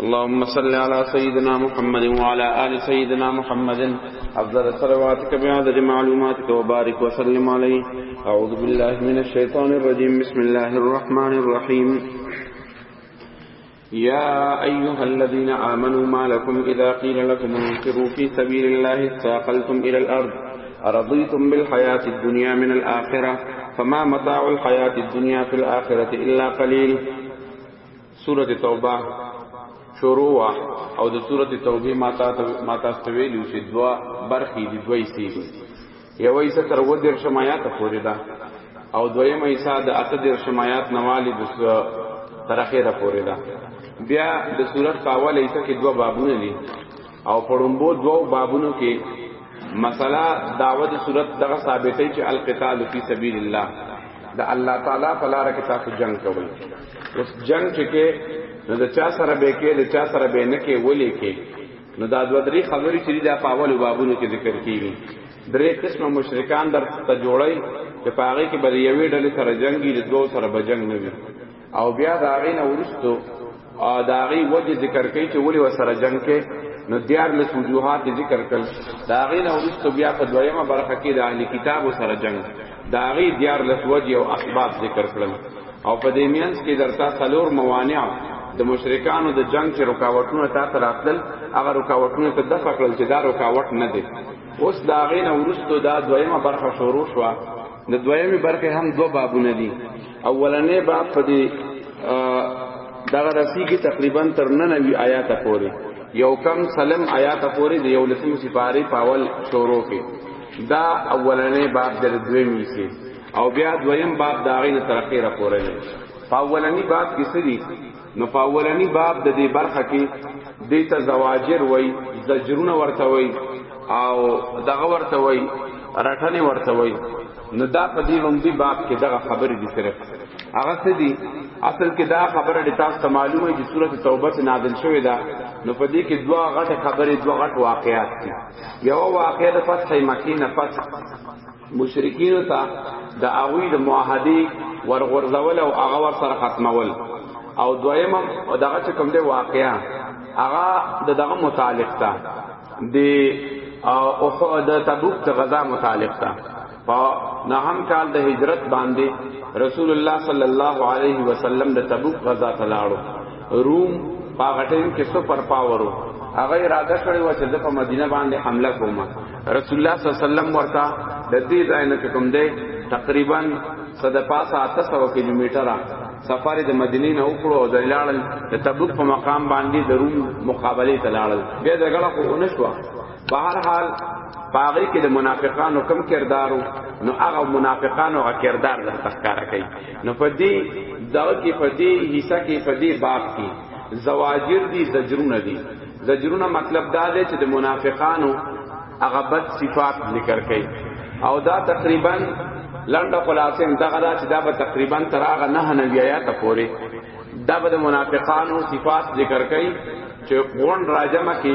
اللهم صل على سيدنا محمد وعلى آل سيدنا محمد أفضل صلواتك بعدد معلوماتك وبارك وسلم عليه أعوذ بالله من الشيطان الرجيم بسم الله الرحمن الرحيم يا أيها الذين آمنوا ما لكم إذا قيل لكم انفروا في سبيل الله استاقلتم إلى الأرض أرضيتم بالحياة الدنيا من الآخرة فما متاع الحياة الدنيا في الآخرة إلا قليل سورۃ توبه شروع وا او د سورۃ توبه ماتا ماتا ویلو چې دوا برخې دي دوی سي یو ایسه تر و دیر شمایات پورې ده او دویم ایسه د اته دیر شمایات نوالی د تر اخره پورې ده بیا د سورۃ کاول ایسه کې دوا بابونه دي او پړمبو دوو بابونو کې مسله داوود صورت دغه ثابتې چې القتال فی سبیل الله د الله تعالی په لار کې تاسو جنگ کوئ اوس جنگ چې کې نو د چا سره به کې د چا سره به نه کې ولې کې نو دا دوه درې خبرې چې دا په اول بابونو کې ذکر کیږي درې قسمه مشرکان در ته جوړي چې پاره کې بریوي ډلې سره جنگي د دوه سره به جنگ نه وي او بیا دا غینه ورستو او دا غي وجه ذکر کوي چې ولې وسره جنگ کې نو دیار له وجوهات ذکر کړل دا غي نه ورستو بیا په دویمه برخه کې د اهل کتاب سره جنگ دا غي دیار له وجه او اسباب ذکر کړل او په دې مینس کې درته څلور موانع د مشرکانو د جنگ چې رکاوټونه تا ته راتلل هغه رکاوټونه ته د فقل چې دا رکاوټ نه دي اوس دا غینه ورستو دا دویمه برخه شروع شو د دویمه برخه هم دو بابونه دي اولنې باب په دې دغه رسی کې تقریبا تر 99 آیات پورې یو کم سلم آیات پورې د یو لسم سپاره پاول شورو کې دا اولنې باب در دوی میسه او بیا دویم باب دا غي ترقی را پورې پاولنی باب کې سړي نو په اولنی باب د دې برخه کې دیتا زواجر وای زجرونه ورته وای او دغه ورته وای رټنه ورته وای نو دا په دې لومبي باب کې دغه خبرې دي صرف هغه څه دي اصل کې دا خبره د تاسو ته معلومه چې سورۃ توبه ته نازل شوې ده نو په دې کې دوا غټه خبرې دوا غټ واقعات دي یو واقعه د فتح مکه نه پس مشرکین ته د هغه د معاهده ورغورځول او هغه ور سره ختمول او دویم او دغه چې کوم دی واقعیا هغه د دغه متعلق ده د او د تبوک د غزا متعلق ده په نهم کال د هجرت باندې رسول الله صلی الله علیه وسلم د تبوک غزا ته لاړو روم پاغټین کې سپر پاورو هغه اراده کړې و چې د په مدینه باندې حمله کوم رسول الله صلی الله علیه وسلم ورته د دې ځای نه کوم دی تقریبا صد پاسه اته سو کیلومتره سفر د مدینې نه وکړو او د لاړل د تبوک په مقام باندې د روم مقابله ته لاړل بیا د غلا خو نشو په هر حال پاغي کې د منافقانو کم کردارو نو هغه منافقانو هغه کردار د تخکار کوي نو په دې دغه کې په دې حصہ کې په دې باب کې زواجر دي زجرونه دي زجرونه مطلب دا دی چې د منافقانو هغه بد صفات ذکر کړي او دا تقریبا لنډه خلاصه دغه دا چې دا به تقریبا تر هغه نه نه بیا ته پوري دا به د منافقانو صفات ذکر کړي چې غون راجمه کې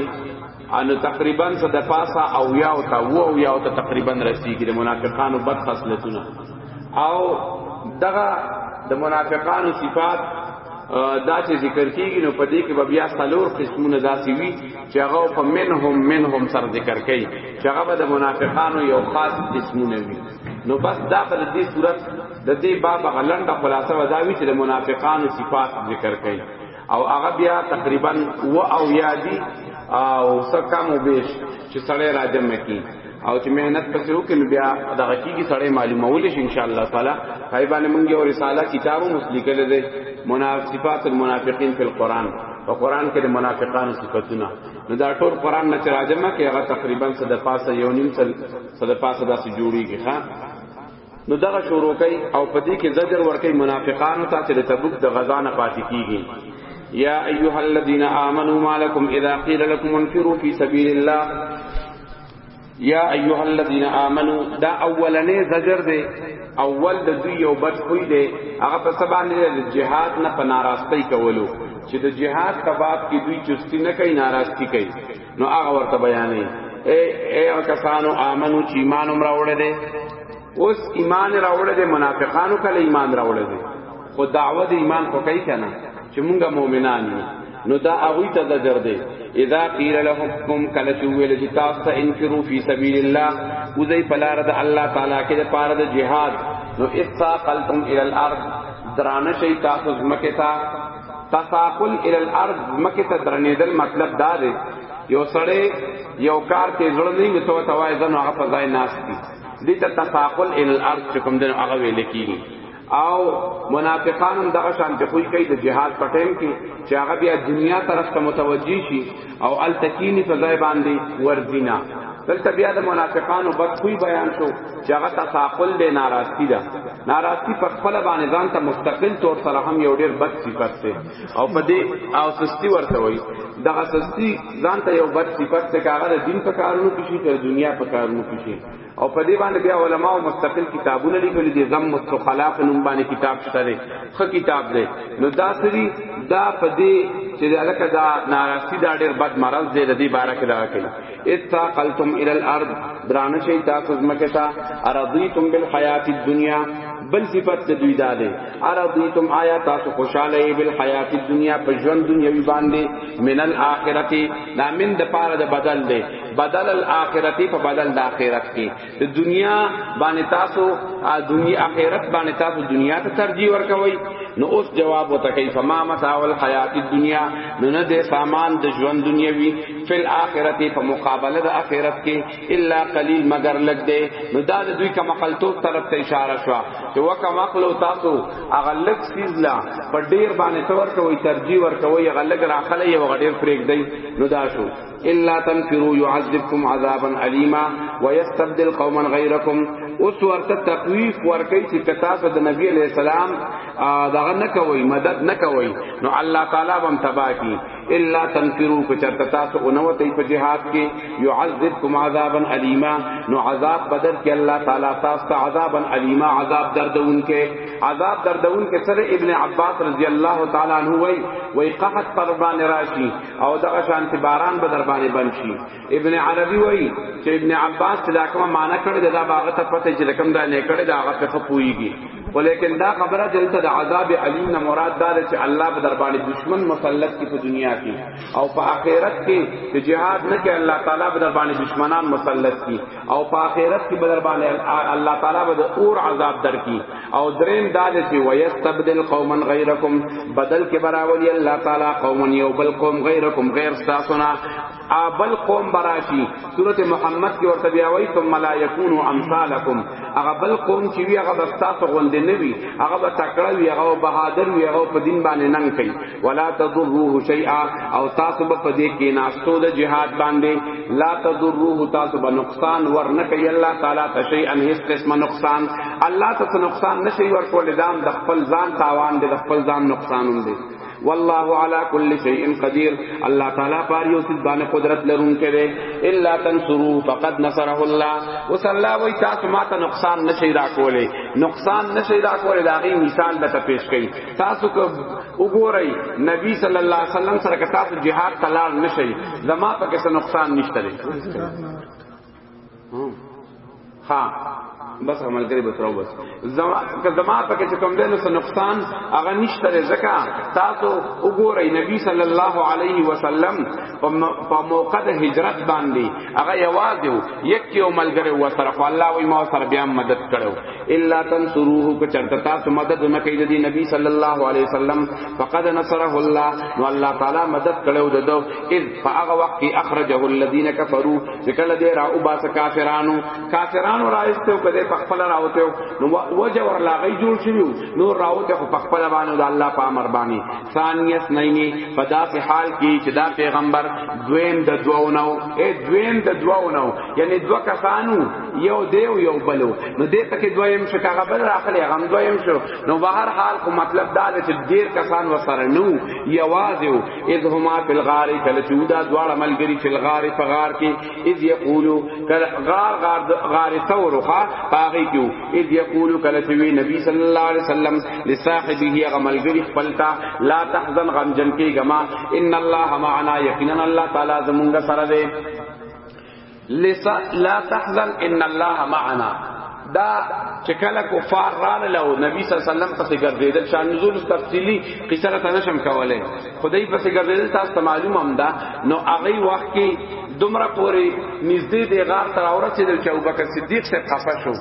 انو تقریبا صد پاسا او یا او تا و او یا او تا تقریبا رسیږي د منافقانو بد خصلتونه او دغه د منافقانو صفات دا چې ذکر کیږي نو په دې کې به بیا څلور قسمونه داسې وي چې هغه په منهم منهم سره ذکر کوي چې هغه به د منافقانو یو خاص قسمونه وي نو بس دا په دې صورت د دې باب غلند خلاصه وداوی چې د منافقانو صفات ذکر کوي او هغه بیا تقریبا و او یادی او سکم و بیش چې سړی راجم کی او چې مهنت پسې وکړي نو بیا دغه کیږي سړی معلومول شي ان شاء الله تعالی پای باندې مونږ یو رساله کتاب هم لیکل دي منافقات المنافقین فی القرآن په قرآن کې د منافقانو صفاتونه نو دا ټول قرآن نه ترجمه کې هغه تقریبا صد پاسه یو نیم صد پاسه داسې جوړیږي ښا نو دغه شروع کوي او په دې کې زجر ورکوي منافقانو ته چې د تبوک د غزا نه پاتې کیږي یا ایها الذین آمنوا ما لكم اذا قیل لكم انفروا فی سبیل الله یا ایها الذین آمنوا دا اولنې زجر دی اول د دوی یو بد خوی دی هغه په سبا نه جهاد نه پناراستي کولو چې د جهاد کباب کې دوی چستی نه کوي ناراضي کوي نو هغه ورته بیانې اے اے کسانو امنو چې ایمان عمر وړه دي اوس ایمان راوړل دي منافقانو کله ایمان راوړل دي خو دعوه د ایمان کو کوي کنه چې مونږه مؤمنان یو نو دا هغه ته زجر دی اذا قیل لهم کله چې ویل چې تاسو ته انفرو فی سبیل الله وزي پلار د الله تعالی کې د پاره د جهاد نو اثاقلتم الی الارض درانه شي تاسو زمکه تا تساقل ال الارض مکه ته درنیدل مطلب دا دی یو سړی یو کار کې زړه نه وي ته توای زنه هغه په ځای ناس دي دې ته تساقل ال الارض چې کوم دین هغه ویل کیږي او منافقان هم دغه شان ته کوئی کوي د جهاد پټین کې چې هغه بیا دنیا طرف ته متوجي شي او التکینی په ځای باندې ورزینا دلته بیا د منافقانو بدخوی بیان شو چې هغه تساقل دی ناراستی ده ناراستی په خپل باندې ځان ته مستقل طور سره هم یو ډیر بد صفت ده او په دې او سستی ورته وایي دغه سستی ځان ته یو بد صفت ده کاغه د دین په کارونو کې شي تر دنیا په کارونو کې شي او په دې باندې بیا علما او مستقل کتابونه لیکلي دي زم مستخلاف نوم باندې کتاب شته دی خو کتاب دی نو دا سری دا په دې چې الکه دا ناراضي دا ډېر بد مرض دی د دې باره کې دا کوي اتا قلتم ال الارض درانه شي تاسو زمکه تا ارضیتم بالحیات الدنیا بل صفت د دوی دا دی ارضیتم آیا تاسو خوشاله بل حیات دنیا په ژوند دنیوي باندې من الاخرته دا من د پاره د بدل دی بدل الاخرتی په بدل د اخرت کې د دنیا باندې تاسو دنیا اخرت باندې تاسو دنیا ته ترجیح ورکوي نو اوس جواب وته کوي فما متاع الحیات الدنیا نو نه د سامان د ژوند دنیوي فل اخرتی په مقابله د اخرت کې الا قلیل مگر لګ دی نو دا د دوی کوم خلطوب طرف ته اشاره شو چې وکم عقل تاسو هغه لک سیز لا په ډیر باندې تور کوي ترجیح ورکوي هغه لګ راخلې یو غډیر پرېګ دی نو دا شو الا تنفروا يعذبكم عذابا اليما ويستبدل قوما غيركم اوس ورته تخویف ورکی چې کتاب د نبی علیہ السلام دغه نه کوي مدد نه کوي نو الله تعالی هم تبا کی الا تنفروا کچرتا تاسو اونوتی په جهاد کې يعذبكم عذابا الیما نو عذاب بدل کې الله تعالی تاسو ته عذابا الیما عذاب دردون کې عذاب دردون کې سره ابن عباس رضی الله تعالی عنہ وای وای قحط پر باندې راشي او دغه شانتی باران به در باندې بند شي ابن عربي وایي چې ابن عباس چې دا کومه معنی کړې ده دا باغه ته پته چې کوم دا نه کړې دا هغه په خپويږي ولیکن دا خبره دلته د عذاب علیم نه مراد دا ده چې الله به در باندې دشمن مسلط کی په دنیا کې او په آخرت کې چې jihad نه کې الله تعالی به در باندې دشمنان مسلط کی او په آخرت کې به در باندې الله تعالی به اور عذاب در کی او دریم دا د چې ويستبدل قوما غیرکم بدل کې براولي الله تعالی قوما یو بل قوم غیرکم غیر تاسو نه ابل قوم براشی سوره محمد کې ورته بیا وایي ثم لا یکونوا امثالکم هغه بل قوم چې وی هغه تاسو غوندې نه وی هغه به تکړه وی هغه بهادر وی هغه په دین باندې ننګ کوي ولا تضروه شیئا او تاسو به په دې کې ناشته د جهاد باندې لا تضروه تاسو به نقصان ور نه کوي الله تعالی ته شي ان هیڅ قسمه نقصان الله ته نقصان نشي ور کول دام د خپل ځان تاوان دی د خپل ځان نقصان هم دی والله على كل شيء قدير الله تعالی پر یو څه باندې قدرت لرونکی دی الا تنصروا فقد نصره الله وصلی الله وی تاسو ماته نقصان نشي را کولی نقصان نشي را کولی دا غي مثال به پیش کړي تاسو کو وګورئ نبی صلی الله علیه وسلم سره که تاسو jihad تلار نشي زما په کې نقصان نشته دی ها بس عمل کړي بس راو بس زما که زما په کې کوم دنه څه نقصان هغه نشته دی ځکه تاسو وګورئ نبی صلی الله علیه وسلم په موقع د هجرت باندې هغه یوازې یک یو ملګری و سره خو الله وی ما سره بیا مدد کړو الا تنصروه که چرته تاسو مدد نه کوي د نبی صلی الله علیه وسلم فقد نصره الله نو الله تعالی مدد کړو ددو اذ فاغه وقت اخرجه الذين كفروا ذکل دې را او باس کافرانو کافرانو راځته په دې پخپل راوته نو وجه ور لاغی جوړ شوی نو راوته په پخپل باندې د الله په امر باندې ثانیس نینی په داسې حال کې چې دا پیغمبر دویم د دوونو اے دویم د دوونو یعنی دو کسانو یو دیو یو بلو نو دې پکې دویم شو کاغه بل راخلی غم دویم شو نو بهر حال خو مطلب دا دی چې ډیر کسان وسره نو یوازې او اذ هما فی الغار کله چې دا دواړه ملګری فی الغار په غار کې اذ یقولو کله غار غار غار ثورخه پاغي کیو اذ یقولو کله چې وی نبی صلی الله علیه وسلم لصاحبه هغه ملګری خپلتا لا تحزن غم جن کې غما ان الله معنا یقینا الله تعالی زمونږ سره دی لسا لا تحزن ان الله معنا دا چې کله کفار رانه له نبی صلی الله علیه وسلم پسې ګرځیدل شان نزول تفصیلی قصه را نشم کوله خدای پسې ګرځیدل تاسو ته معلوم هم ده نو هغه وخت کې دومره پوری نږدې دی غار تر اورسېدل چې ابوبکر صدیق سے خفه شو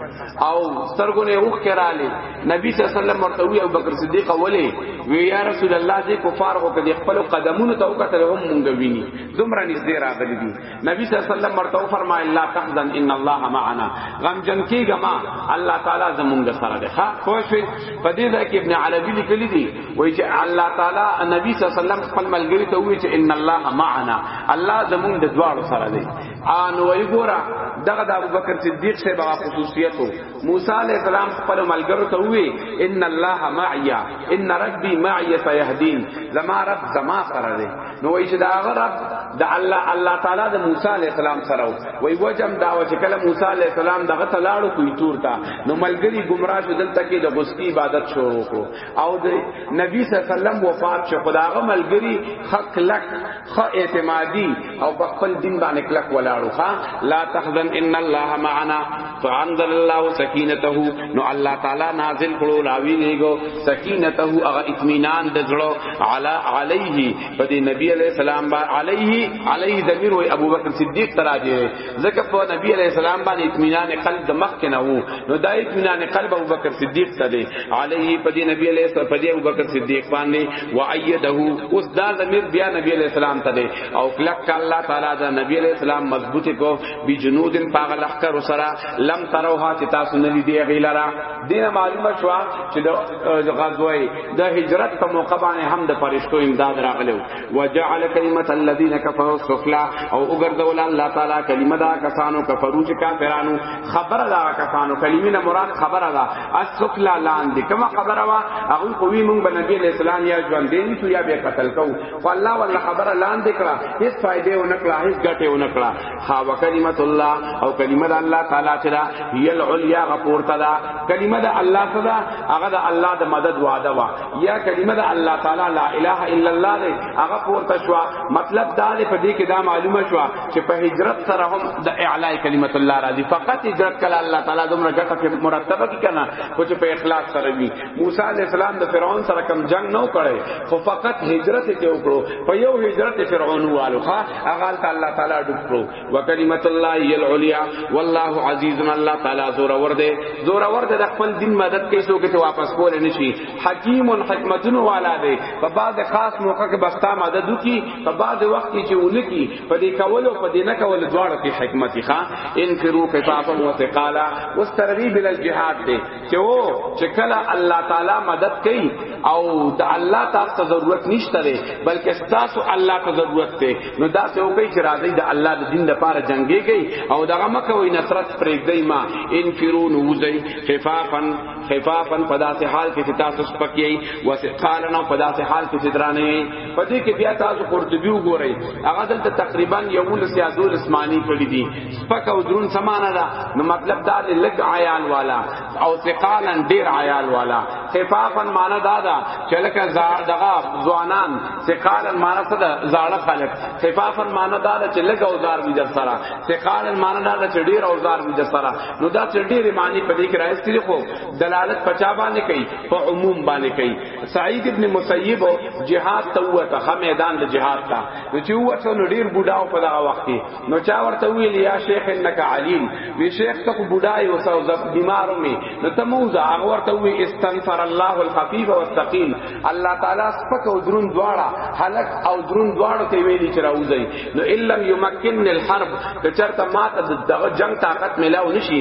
او سترګونه اوخ کړهاله نبی صلی الله علیه وسلم ورته وی ابوبکر صدیق اولی وی یا رسول الله دې کفار هو کړي خپل قدمونو ته وکړل هم مونږ ویني دومره نږدې راغلي دي نبی صلی الله علیه وسلم ورته فرمایل لا تحزن ان الله معنا غم جن کیګه ما الله تعالی زمونږ سره ده ها خو شي په دې ځای کې ابن عربی لیکلی دی وای چې الله تعالی نبی صلی الله علیه وسلم خپل ملګری ته وای چې ان الله معنا الله زمونږ د دواړو سره دی ان وای ګورا دغه د ابوبکر صدیق سے بغا خصوصیت ہو موسی علیہ السلام خپل ملګرو ته وی ان الله معیا ان ربی معی سیهدین زما رب زما سره دی نو وای چې دا هغه رب د الله الله تعالی د موسی علی السلام سره وای وجم دا و چې کله موسی علی السلام دغه تلاړو کوی تور تا نو ملګری گمراه شو دلته کې د غستی عبادت شروع کړو او د نبی صلی الله علیه وسلم وفات شو خداغه ملګری حق لک خ اعتمادی او په خپل دین باندې کلک ولاړو ها لا تحزن ان الله معنا فانزل الله سکینته نو الله تعالی نازل کړو لاوی دیګو سکینته هغه اطمینان د زړه علی علیه په دې نبی علیہ السلام با علیه علیه ضمیر و ابو بکر صدیق تراجه ځکه په نبی علیہ السلام باندې اطمینان قلب د مخ کنه وو نو دا اطمینان قلب ابو بکر صدیق ته دی علیه په دې نبی علیہ السلام په دې ابو بکر صدیق باندې و ایده اوس دا ضمیر بیا نبی علیہ السلام ته دی او کلک الله تعالی دا نبی علیہ السلام مضبوط کو بجنود پاغ لخر سرا لم تروها چې تاسو نه لیدي غیلرا دینه معلومه شو چې د غزوه د هجرت په موقع باندې هم د فرشتو امداد راغلو وجعل کلمت الذين كفروا السفلى او وګرځول الله تعالی کلمه دا کسانو کفرو چې کافرانو خبر دا کسانو کلمه نه مراد خبر دا السفلى لاندې کما خبر وا هغه کوي مونږ بنبي اسلام یا ژوند دین شو یا به قتل کو فالله والله خبر لاندې کړه هیڅ فائدې ونکړه هیڅ ګټه ونکړه ها وکلمت الله او کلمه د الله تعالی چې دا هی العلیا غفور تعالی کلمه د الله صدا هغه د الله د مدد وعده وا یا کلمه د الله تعالی لا اله الا الله دی هغه پورته شو مطلب دا دی په دې کې دا معلومه شو چې په هجرت سره هم د اعلی کلمت الله راځي فقط هجرت کله الله تعالی دومره ګټه کې مرتبه کی کنه خو چې په اخلاص سره وي موسی علی السلام د فرعون سره کم جنگ نه کړي خو فقط هجرت ته وکړو په یو هجرت فرعون والو ښا هغه ته الله تعالی ډوب کړو وکلمت الله هی العلیا والله عزیز الله تعالی زور ور دے زور ور دے د خپل دین مدد کوي سو کې واپس کول نه شي حکیم حکمتونو والا دی په بعد خاص موقع کې بستا مدد کی په بعد وخت کې چې ولکی په دې کولو په دې نه کول دواړو کې حکمت ښا انفرو کفافا وثقالا واسترغی بل الجهاد دی چې او چې کله الله تعالی مدد کوي او د الله تاسو ته ضرورت نشته دی بلکې تاسو الله ته ضرورت دی نو دا څه وکړي چې راځي د الله د دین لپاره جنگي کوي او دغه مکه وي نصرت پرېږدي ما انفرون وزي خفافن خفافن پداسه حال کې تاسو سپکیي وسقالن پداسه حال کې درانه په دې کې بیا تاسو قرطبي وګورئ هغه دلته تقریبا یو لس یا دو لس معنی کړی دي سپک او درون سمانه ده نو مطلب دا دی لګ عیال والا او ثقالا ډیر عیال والا خفافا معنی دا ده چې لکه زار دغه ځوانان ثقالا معنی څه ده زاړه خلک خفافا معنی دا ده چې لګ او زار دي در سره ثقالا معنی دا ده چې ډیر او زار دي در سره نو دا چې ډیر معنی په دې کې راځي خو دلالت پچا باندې کوي په عموم باندې کوي سعید ابن مسیب جهاد ته وته هم میدان د جهاد ته نو چې وته نو ډیر بډاو په دغه وخت کې نو چا ورته ویل یا شیخ انک علیم وی شیخ ته بډای او سو زب بیمارو می نو ته مو زه هغه ورته وی استنفر الله الخفیف والثقیل الله تعالی سپک او درون دواړه هلک او درون دواړه ته ویلی چې راوځي نو الا یمکن الحرب که چرته ماته دغه جنگ طاقت ملاو نشي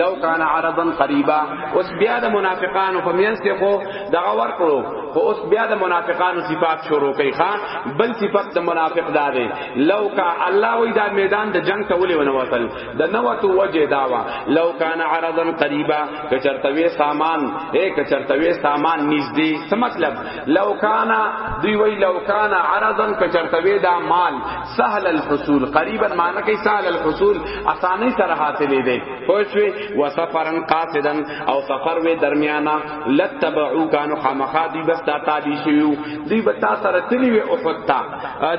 لو کان عرضا قریبا اوس بیا د منافقانو په مینس کې خو دغه ور کړو خو اوس بیا د منافقانو صفات شروع کوي ښا بل صفات د منافق دا دی لو کا الله وی دا میدان د جنگ ته ولې ونه وصل د نوتو وجه داوا لو کان عرضا قریبا کچرتوی سامان اے کچرتوی سامان نږدې څه مطلب لو کان دوی وی لو کان عرضا کچرتوی دا مال سهل الحصول قریبا معنی کوي سهل الحصول اسانی سره حاصلې دی پوښوي وسفرن قاصدا او سفر وی درمیانا لتبعو کانو خامخا دوی بس تا تابع شیو دوی به تا سره تلی وی احد تا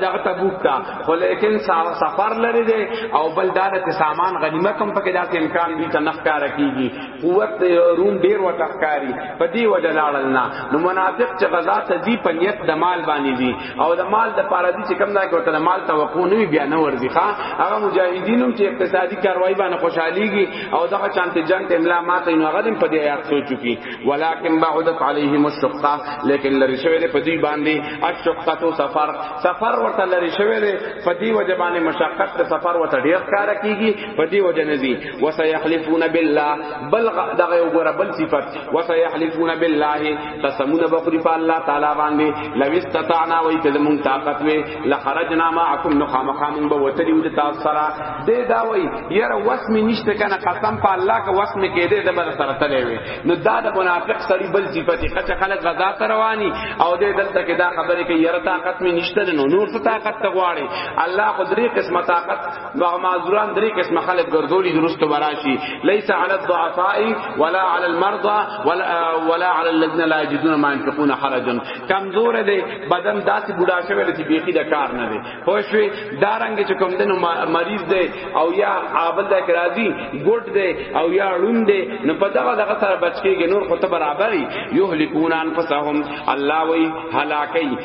دغه تبوک تا خو لیکن سفر لري دی او بل دار ته سامان غنیمت هم پکې داسې امکان دوی ته نخکار کیږي قوت د روم ډیر وته ښکاری په دی وجه لاړل نه نو منافق چې غزا ته دی په نیت د مال باندې دی او د مال د پاره دی چې کم دا کوته د مال توقع نه بیا نه ورځي ښا هغه مجاهدینم چې اقتصادي کاروایی باندې خوشحاليږي او دغه چانته جنگ ته املا ماته نو هغه دم په دی آیات سوچ چکی ولکن بعدت علیهم الشقه لیکن لری شوی دی په دی باندې الشقه تو سفر سفر ورته لری شوی دی په دی وجه باندې مشقت سفر ورته ډیر کار کیږي پدی وجه نزی وسيحلفون بالله بل دغه وګره بل صفت وسيحلفون بالله قسمونه بخری په الله تعالی باندې لو استطعنا وای کله مون طاقت وی لخرجنا معكم نخامخام به وتلی ود تاسو سره دې دا وای یره وسم نشته کنه قسم په الله کا وسم کې دې د بر سره تلې وی نو دا د منافق سړي بل صفت کته خلک غزا ته رواني او دې دلته کې دا خبره کې یره طاقت می نشته نو نور څه طاقت ته غواړي الله خدای قسمت طاقت دغه معذوران درې قسم خلک ګرځولي درستو براشي ليس على الضعفاء ولا على المرضى ولا ولا على الذين لا يجدون ما ينفقون حرج کمزور دي بدن داسې بوډا شوی دی چې بیخي د کار نه دی خو شوی دارنګ چې کوم دنو مریض دی او یا عابل د کرازي ګډ دی او یا ړون دی نو په دغه دغه سره بچ کېږي نور خو ته برابرې یهلکون انفسهم الله وی هلاکي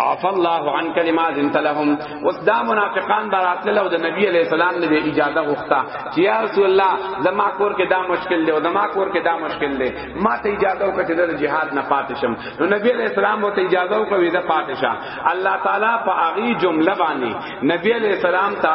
عف الله عن کلمات انت لهم اوس دا منافقان براتل او د نبی علی السلام نه اجازه غوښتا چې یا رسول الله زما کور کې دا مشکل دی او زما کور کې دا مشکل دی ما ته اجازه وکړه چې د جهاد نه پاتې شم نو نبی علی السلام وته اجازه وکړه دا پاتې شه الله تعالی په هغه جمله باندې نبی علی السلام ته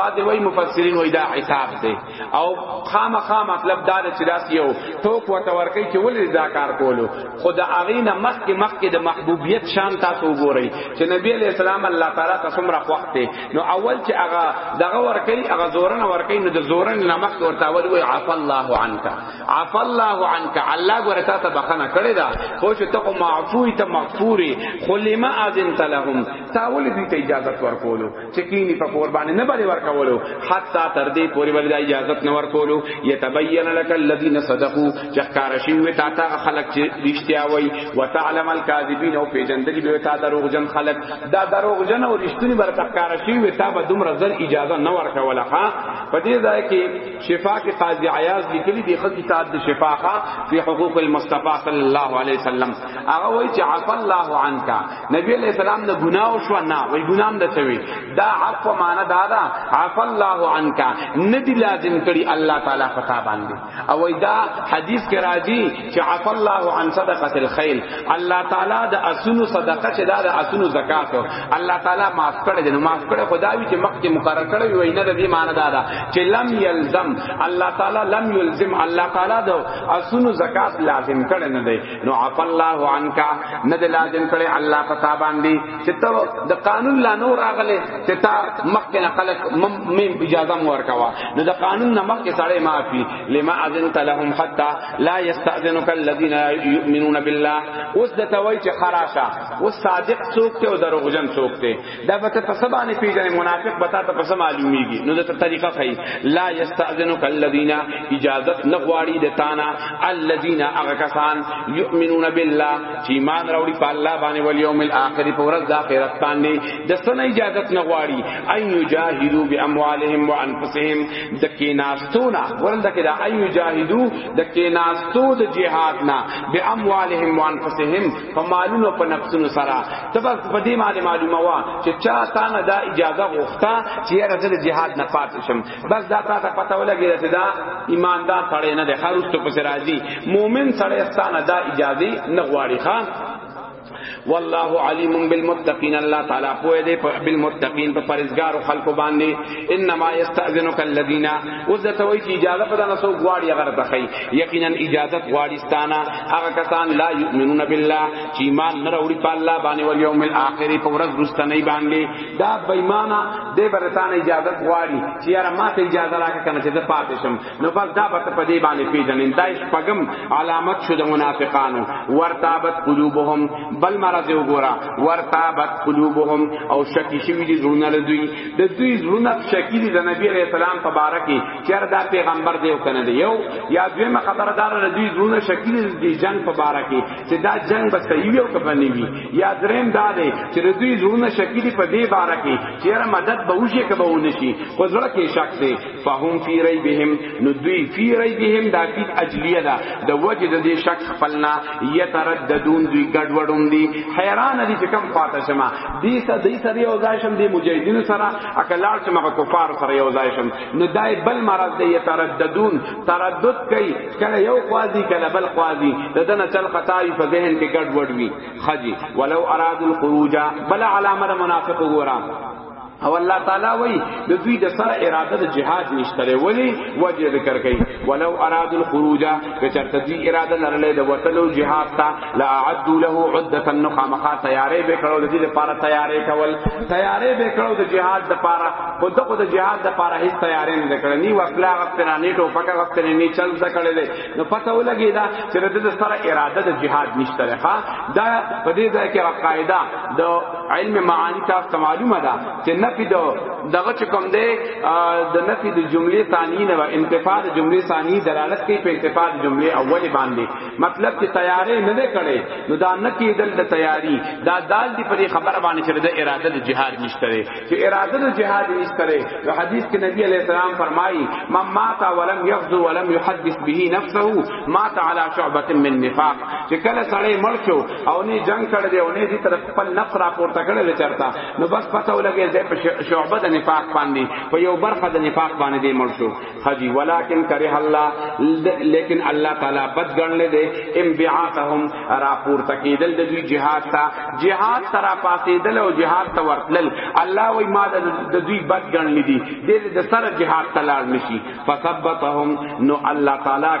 بعد وی مفسرین وی دا حساب دی او خامخا مطلب دا چې داس یو ټوک ورته ورکی چې ولې دا کار کولو خدا اغینا مخ کې مخ کې د محبوبیت شان تاسو وګورئ چې نبی علیہ السلام الله تعالی تاسو مر وخت نو اول چې هغه دغه ورکی هغه زورن ورکی نو د زورن نه مخ ورته اول وی عف الله عنک عف الله عنک الله ورته ته بخنه کړی دا خو چې ته معفو ته مغفوری خو لما اذن تلهم تاول دې ته اجازه ورکولو چکینی په قربان نه بری ورکولو حتا تر دې پوری ول اجازه نه ورکولو یتبین لك الذين صدقوا چخکار شین و تا تا خلق چې رښتیا وای وتعلم الكاذبین او پیجندګي به تا دروغجن خلق دا دروغجن او رښتونی بر تخکار شین و تا به دومره زر اجازه نه ورکوله ها په دې ځای کې شفا کې قاضی عیاض لیکلی دی خو کتاب د شفا ها په حقوق المصطفی صلی الله علیه وسلم هغه وای چې عفا الله عنک نبی علیہ السلام نه گناه شو نه وای گناه نه چوي دا عف معنا دا دا عف الله عنک ندی لازم کړي الله تعالی فتا باندې او دا حدیث کې راځي چې عف الله عن صدقه الخيل الله تعالی د اسونو صدقه چې دا د اسونو زکات الله تعالی معاف کړي نو معاف کړي خدا وی چې مخکې مقرر کړي وای نه دې معنا دا دا چې لم یلزم الله تعالی لم یلزم الله تعالی د اسونو زکات لازم کړي نه دی نو عف الله عنك نه د لازم کړي الله پتا باندې چې ته د قانون لا نور راغله چې تا مخکې نه خلق مم اجازه مور کوا نو د قانون نه مخکې سړی معافي لما اذنت لهم حتا لا يستاذنك الذين يؤمنون بالله اوس د توي چې خراشه اوس صادق څوک ته او دروغجن څوک ته دا به ته څه باندې پیژنې منافق به ته څه معلومیږي نو دا طریقه خی لا یستاذنک الذین اجازه نغواړي د تانا الذین هغه کسان یؤمنون بالله چې ایمان راوړي په الله باندې ول یوم الاخر په ورځ د آخرت باندې د سن اجازه نغواړي ان یجاهدوا باموالهم وانفسهم د کیناستونا ورنده کې دا ان یجاهدوا د کیناستو د جهاد نه باموالهم وانفسهم په مالونو په نفسونو سره تبا په دې باندې معلومه وا چې چا تانه دا اجازه غوښتا چې راځل جهاد نه پات شم بس دا تا ته پته ولګی چې دا ایماندار سړی نه دی خروستو پس راځي مؤمن سړی ستانه دا اجازه نه غواړي خان والله علیم بالمتقین الله تعالی پوهه دی په بالمتقین په پرهیزګار خلکو باندې انما یستاذنک الذین وذتوی کی اجازه پدانه سو غواړي غره تخی یقینا اجازه غواړي ستانه هغه کسان لا یؤمنون بالله چې ایمان نه راوړي په الله باندې او یوم الاخر په ورځ رستنه باندې دا بېمانه د برتان اجازه غواړي چې یاره ما ته اجازه راکړه کنه چې زه پاتې شم نو بس دا به په دې باندې پیژنې دا شپږم علامت شو د منافقانو ورتابت قلوبهم بل مرض وګورا ورتابت قلوبهم او شکی شوی دي زړونه دوی د دوی زړونه شکی دي د نبی رسول الله په بارکه چر دا پیغمبر دی او کنه دی یو یا دویمه خبره دار نه دی زونه شکیل دی جنگ په بارا کې چې دا جنگ به صحیح او کفن نیوی یا دریم دا دی چې دوی زونه شکیل په دې بارا کې چې را مدد به وشي کبه ونشي خو زړه کې شک دی فهم فی ریبهم نو دوی فی ریبهم دا کی اجلیه ده د وجه د دې شک خپلنا یترددون دوی ګډوډون دي حیران دي چې کم پاتې شمه دې سره دې سره یو ځای شم دې مجاهدینو سره اکلار چې مغه کفار سره یو ځای شم نو دای بل مرض دی یترددون تردد کوي کله یو قاضي کله بل قاضي ددن چل خطای په ذهن کې ګډ وډ وی خجی ولو اراد الخروج بل علامه منافق ګورا او الله تعالی وای د دوی د سره اراده د جهاد نشته ولی وجه ذکر کوي ولو اراد الخروج کچرته دوی اراده لرله د وتلو جهاد ته لا عد له عده النخامخه تیارې به کړو د دې لپاره تیارې کول تیارې به کړو د جهاد لپاره خو د خو د جهاد لپاره هیڅ تیارې نه کړې نی وکلا وخت نه نه ټو پکا وخت نه نه چل ځکړې دې نو پته ولګی دا چې د دې سره اراده د جهاد نشته ښا دا په دې ځای کې قاعده د علم معانی تاسو معلومه ده چې نفي د دغه چې کوم دی د نفي د جملې ثانی نه انتفاع د جملې ثانی دلالت کوي په انتفاع د جملې اول باندې مطلب چې تیارې نه نه کړي نو دا نه کېدل د تیاری دا دال دی په خبره باندې چې د اراده د جهاد نشته چې اراده د جهاد نشته نو حدیث کې نبی علیہ السلام فرمایي من مات ولم يغزو ولم يحدث به نفسه مات على شعبه من نفاق چې کله سړی مړ شو او نه جنگ کړ دی او نه دې طرف خپل نفس را پورته کړل چرتا نو بس پته ولګي چې په شعبه د نفاق باندې په یو برخه د نفاق باندې مړ شو حجی ولکن کرہ الله لیکن الله تعالی بد ګڼل دي ام بیعاتهم را پور تکیدل د دوی جهاد تا جهاد ترا پاسیدل او جهاد ته ورتل الله وای ما د دوی بد ګڼل دي د سره جهاد تلال نشي فثبتهم نو الله تعالی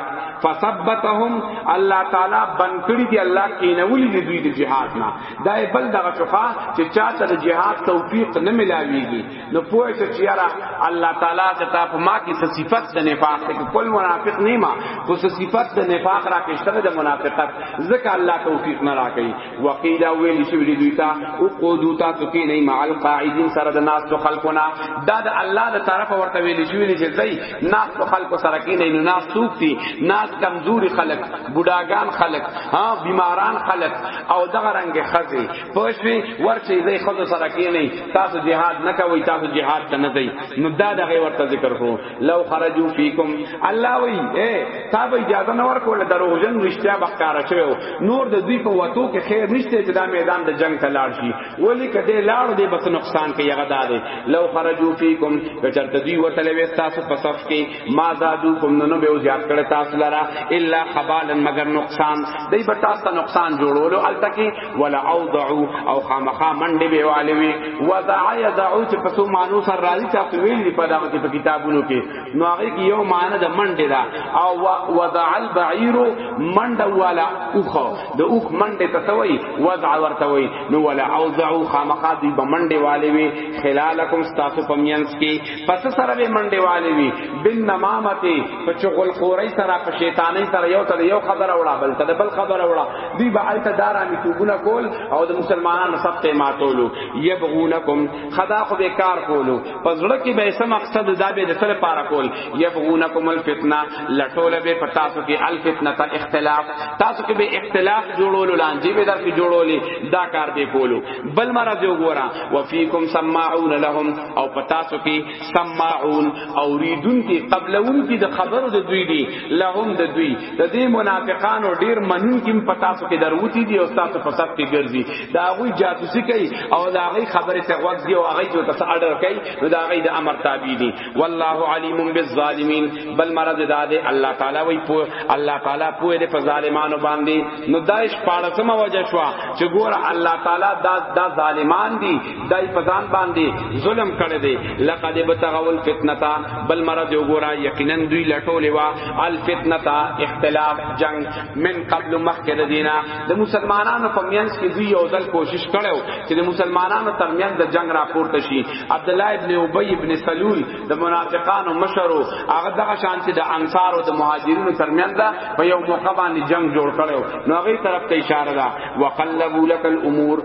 فثبتهم الله تعالی بنکړي دي الله کینول دي دوی د جهاد نه دای بل دغه شفا چې چا ته جهاد توفیق نه ملاویږي نو پوه شو چې یاره الله تعالی چې تا په ما کې څه صفت د نفاق ته کول منافق نه ما خو څه صفت د نفاق را کې شته د منافقت ځکه الله توفیق نه راکړي وقیل ویل شو دې دوی ته او قودو تا ته کې نه مع القاعدین سره د ناس تو خلقنا دا د الله د طرف ورته ویل شو چې زئی ناس تو خلق سره کې نه ناس سوق دي ناس کمزوري خلق بډاګان خلق ها بیماران خلق او دغه رنگ خزي پوښوي ورته دې خود سره کې نه تاسو jihad نه کوي تاسو jihad ته نه ځي نو دا دغه ورته ذکر کو لو خرجو فیکم الله وی اے تا به اجازه نه ورکول دروغجن رښتیا بخکاره شوی نور د دوی په وتو کې خیر نشته چې دا میدان د جنگ ته لاړ شي ولی کده لاړ دې بس نقصان کې یغه داده لو خرجو فیکم کچرته دوی ورته لوي تاسو په صف کې ما زادو کوم نو به زیات کړه تاسو لرا الا خبالا مگر نقصان دای به تاسو نقصان جوړولو التکی ولا اوضعوا او خامخا منډه به والوي وضع يضعوا چې په څو مانو سره راځي تاسو ویل دي په دغه په کتابونو کې نو هغه کې یو معنی د منډه دا او وضع البعير منډه ولا اوخه د اوخ منډه ته توي وضع ورته وي نو ولا اوضعوا خامخا دي بمنډه والوي خلالکم تاسو پمینس کې پس سره به منډه والوي بن نمامته په چغل خوري سره په شیطاني سره یو ته یو خبر اوړه بل ته بل خبر اوړه دوی به الته دارانی توبونه کول او د مسلمانانو سب ته ماتولو یبغونکم خدا خو به کار کولو پزړه کې به سم مقصد دا به د سره پارا کول یبغونکم الفتنه لټول به پتا سو کې الفتنه ته اختلاف تاسو کې به اختلاف جوړولو لانجه به در کې جوړولې دا کار به کولو بل مرز وګورا وفیکم سماعون لهم او پتا سو کې سماعون اوریدون کی قبلون کی د خبرو د دوی دی لهم د دوی د دې منافقانو ډیر منون کی پتا سو کې دروتی دی او تاسو په سب کې ګرځي دا غوی جاسوسی کوي او دا غي خبره ته وخت دی او هغه جو تاسو اډر کوي نو دا غي د امر تابع دی والله علیم بالظالمین بل مرض دا دی الله تعالی وی پو الله تعالی پو دې په ظالمانو باندې نو دایش پاړسمه وجه شو چې ګور الله تعالی دا دا ظالمان دي دای په ځان باندې ظلم کړی دی لقد بتغول فتنتا بل مرض وګورا یقینا دوی لټولې وا الفتنتا اختلاف جنگ من قبل مخکې دینا د مسلمانانو په میانس کې دوی یو ځل کوشش کړو چې د مسلمانانو ترمیان د جنگ راپورته شي عبد الله ابن ابی ابن سلول د منافقانو مشرو هغه دغه شان چې د انصار او د مهاجرینو ترمیان دا په یو موقع باندې جنگ جوړ کړو نو هغه طرف ته اشاره ده وقلبوا لك الامور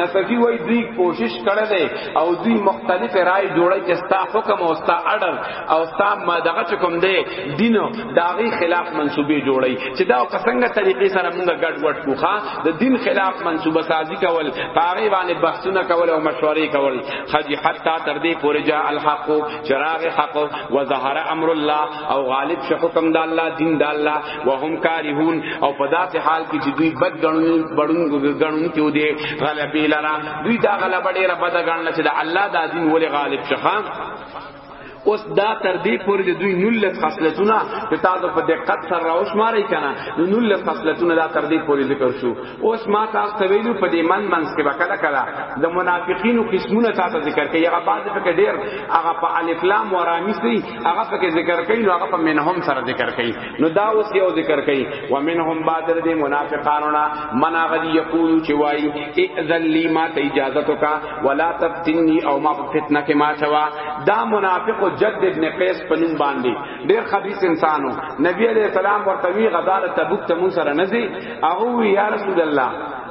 نصفی وای دوی کوشش کړی دی او دوی مختلف رائے جوړی چې ستا حکم او ستا اډر او ستا ما دغه کوم دی دین داغي خلاف منسوبې جوړی چې دا څنګه طریقې سره موږ ګډ وډ کوخه د دین خلاف منسوبه سازی کول پاره باندې بحثونه کول او مشورې کول خدی حتا تر دې پورې جا الحق چراغ حق و ظهر امر الله او غالب شو حکم د الله دین د الله وهم کارهون او په داسې حال کې چې دوی بد غنون بړون غنون کې ودی غلبې لرا دوی دا غلبه ډیره بد غنل چې د الله د دین ولې غالب شخه اوس دا تر دې پورې د دوی نولس خصلتونه چې تاسو په دقت سره راوښمارئ کنه نو نولس خصلتونه دا تر دې پورې ذکر شو اوس ما تاسو ته ویلو په دې من منځ کې وکړه کړه د منافقینو قسمونه تاسو ذکر کړي هغه بعد په ډېر هغه په الف لام و را مصری هغه پکې ذکر کوي نو هغه په منهم سره ذکر کوي نو دا اوس یو ذکر کوي و منهم بادر دي منافقانو نا من هغه دی یقول چې وای اذن لی ما ته اجازه تو کا ولا تفتنی او ما په فتنه کې ما چوا دا منافق جد ابن قیس په نوم باندې ډیر خبيث انسانو نبی علیہ السلام ورته وی غزال تبوک ته مون سره نزي هغه یا رسول الله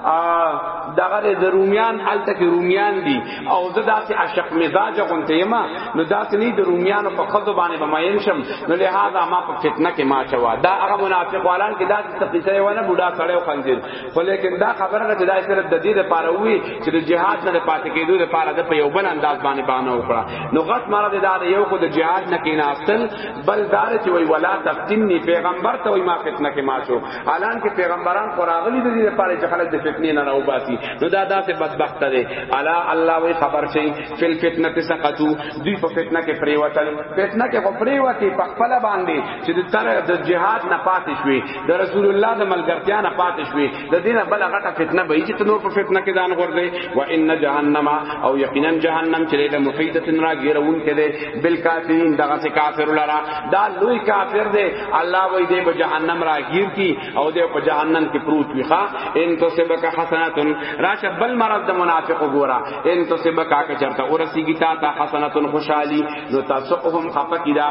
دغه د رومیان الته کې رومیان دي او زه داسې عاشق مزاج غونته یم نو داسې نه د رومیانو په خزو باندې به مایم شم نو لهدا ما په فتنه کې ما چوا دا هغه منافق والان کې داسې تقیسه یو نه بوډا سړی او خنزیر خو لیکن دا خبره ده چې دا صرف د دې لپاره وی چې د جهاد نه پاتې کېدو لپاره د په یو بل انداز باندې باندې وکړه نو غټ مراد دا یو خو د جهاد نه کیناستل بل دار چې وی ولا تفتنی پیغمبر ته وی ما فتنه کې ما شو الان کې پیغمبران خو راغلي دي د پاره چې خلک د فتنې نه راوباسي نو دا داسې بدبخت دی الا الله وی خبر شي فل فتنه ته سقطو دوی په فتنه کې پریوتل فتنه کې خو پریوتی په خپل باندې چې د تر د جهاد نه پاتې شوي د رسول الله د ملګرتیا نه پاتې شوي د دینه بل غټه فتنه به چې نور په فتنه کې ځان غورځي و ان جهنم او یقینا جهنم چې له محیدتن را ګیرون کې دی بل کافرین دغه کافر لرا دا لوی کافر دی الله وې دې په جهنم راګیر کی او دې په جهنم کې پروت وي ښا ان تو سبک حسنات راشه بل مرض د منافق ګورا ان تو سبک کا چرته ورسی کی تا تا حسنات خوشحالی نو تاسو هم خپکی دا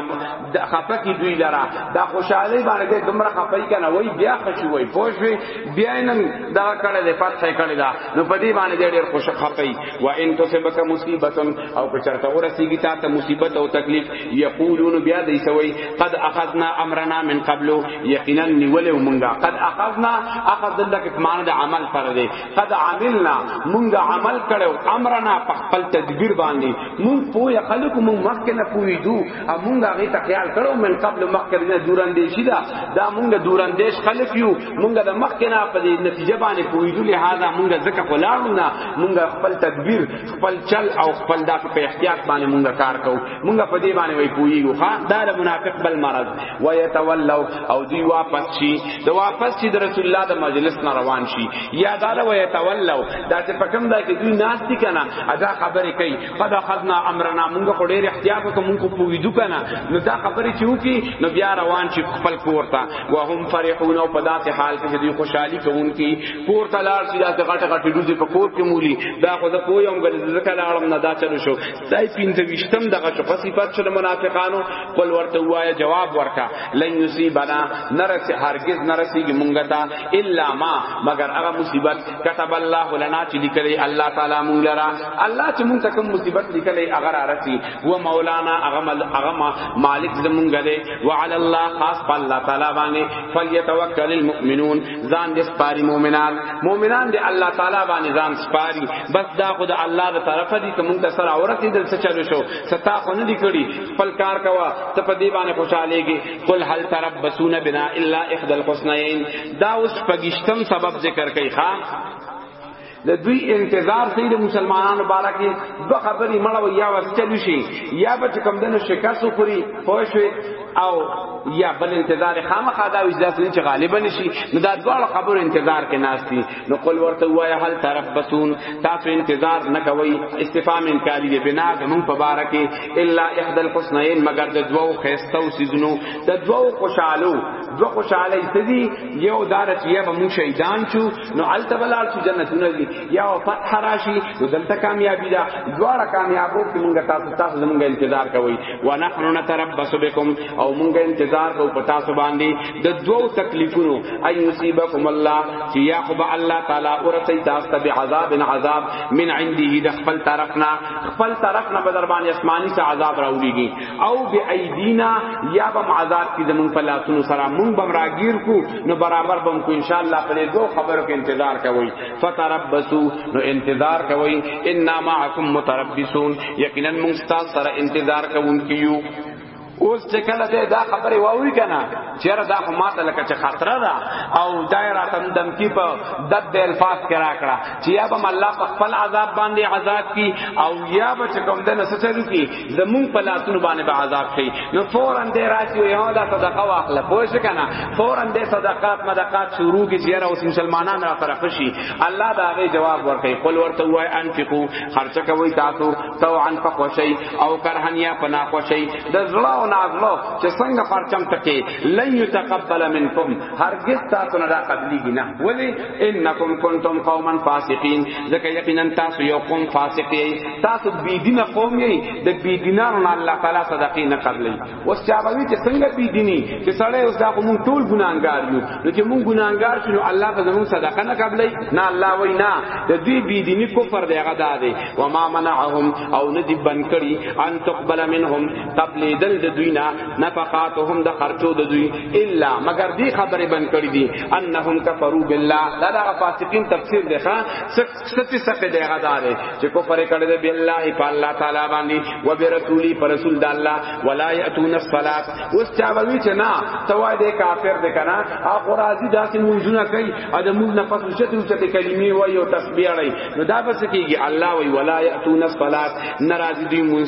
خپکی دوی لرا دا خوشحالی باندې دومره خپای کنه وای بیا خوشی وای پوښوي بیا نن دا کړه دې فتح کړه دا نو په دې باندې ډېر خوش خپای و ان تو سبک مصیبت او چرته ورسی کی تا تا مصیبت او تکلیف یقولون بیا دی سوی قد اخذنا امرنا من قبل یقینا نیول مونږه قد اخذنا اخذ دلته په معنی د عمل پر دی قد عملنا مونږه عمل کړو امرنا په خپل تدبیر باندې مونږ پوهه خلق مونږ مخکې نه پوهیدو او مونږه غي ته خیال کړو من قبل مخکې نه دوراندیشی دا دا مونږه دوراندیش خلق یو مونږه د مخکې نه په نتیجه باندې پوهیدو لہذا مونږه ځکه خلاړو نه مونږه خپل تدبیر خپل چل او خپل دا په احتیاط باندې مونږه کار کو مونږه په دې باندې وای پویږو ها دا د منافق بل مرض و یتولوا او دی واپس شي د واپس شي د رسول الله د مجلس نه روان شي یا دا و یتولوا دا چې په کوم دا کې دوی ناس دي کنه ادا خبرې کوي قد اخذنا امرنا مونږه خو ډېر احتیاط کوو مونږ پویدو کنه نو دا خبرې چې وکي نو بیا روان شي خپل کور ته وهم فرحون او په داسې حال کې دوی خوشحالي کوونکي کور ته لاړ شي دا غټه غټه دوزي په کور کې مولي دا خو زه پوه یم ګل زکه لاړم نه دا چلو شو دای پینځه وشتم دغه شو پسې پات شو منافقانو قل ورته وایا جواب ورکا لن یصيبنا نرس هرگز نرسیږي مونږ ته الا ما مگر هغه مصیبت كتب الله لنا چې لیکلي الله تعالی مونږ لرا الله چې مونږ ته کوم مصیبت لیکلي هغه را رسی و مولانا هغه مالک زمونږ دی وعلى الله خاص الله تعالی باندې فليتوکل المؤمنون ځان دې سپاري مؤمنان مؤمنان دې الله تعالی باندې ځان سپاري بس دا خو د الله تر طرفه دي کوم ته سره اورته دل څه چلو شو ستا خو نه دي کړی خپل کار کوا ته په دې باندې خوشالهږي قل هل تربسون بنا الا احد الحسنین دا اوس پګشتم سبب ذکر کوي ښا د دوی انتظار سي د مسلمانانو باره کې دوه خبرې مړه و یا وسچل شي یا به کوم دنه شکست وخوري پوه شوي او یا بل انتظار خامخا دا اجازه نه چې غالبا شي نو دا ډول خبر انتظار کې ناشتي نو قل ورته وایا هل تربسون تاسو انتظار نه کوي استفهام انکاری دی بنا زمون په بار کې الا احد الحسنین مگر د دوو خيستو سيزنو د دوو خوشالو دو خوشاله سدي یو دار چې به مون شهیدان شو نو الته بلار چې جنتونه دي یا فتح راشي نو دلته کامیابی ده دواړه کامیابو کې مونږ تاسو تاسو زمونږ انتظار کوي ونحن نتربص بكم او مونږ انتظار کوو پتا سو باندې د دوو تکلیفونو اي يصيبكم الله چې یا خو به الله تعالی ورته تاسو ته به عذاب عذاب من عنده د خپل طرفنا خپل طرفنا به در باندې آسماني سه عذاب راولېږي او بأيدينا یا به عذاب کې زمونږ په لاسونو سره مونږ بمراګیر کو نو برابر بم کو ان شاء الله په دې دوه خبرو کې انتظار کوي فتربصو نو انتظار کوي ان معکم متربصون یقینا موږ تاسو سره انتظار کوونکیو اوس چې کله ته دا خبره واوري کنه چیرې دا خو ماته لکه چې خطر ده او دایره تم دم کی په دد د الفاظ کرا کړه چې یا به الله په خپل عذاب باندې عذاب کی او یا به چې کوم د نسچلو کی زمون په لاسونو باندې به عذاب شي نو فورا دې راشي یو دا صدقه واخله پوه شو کنه فورا دې صدقات مدقات شروع کی زیرا اوس مسلمانان را طرف شي الله دا غي جواب ورکړي قل ورته وای انفقو خرچ کوي تاسو تو عن فقشي او کرهنیا پنا خوشي د زړه او نازلو چې څنګه پرچم تکي لن يتقبل منكم هرگز تاسو نه قبليږي نه ولی انکم کنتم قوما فاسقین ځکه یقینا تاسو یو قوم فاسق یې تاسو بی دین قوم یې د بی دینانو نه الله تعالی صدقې نه قبلې اوس چا وی چې څنګه بی دینی چې سړی اوس دا موږ ټول ګناګار یو نو چې موږ ګناګار شو نو الله به زموږ صدقه نه قبلې نه الله وی نه د دې بی دینی کفر دی هغه دا دی و ما منعهم او ندی بن کړي ان تقبل منهم قبل دل د دوی نه نفقاتهم د خرچو د دوی الا مگر دی خبره بن کړی دي انهم کفروا بالله دا دا فاسقین تفسیر دی ښا سچ سخت دی غدار چې کفر کړی دی بالله په الله تعالی باندې و برسولی پر رسول د الله ولا یاتون الصلاه اوس چا وی چې نه توای دی کافر دی کنه هغه راضی داسې منځونه کوي ا د موږ نه پس وشته وشته کلمې وای او تسبیح لري نو دا بس کیږي الله وی ولا یاتون الصلاه ناراضی دی مونږ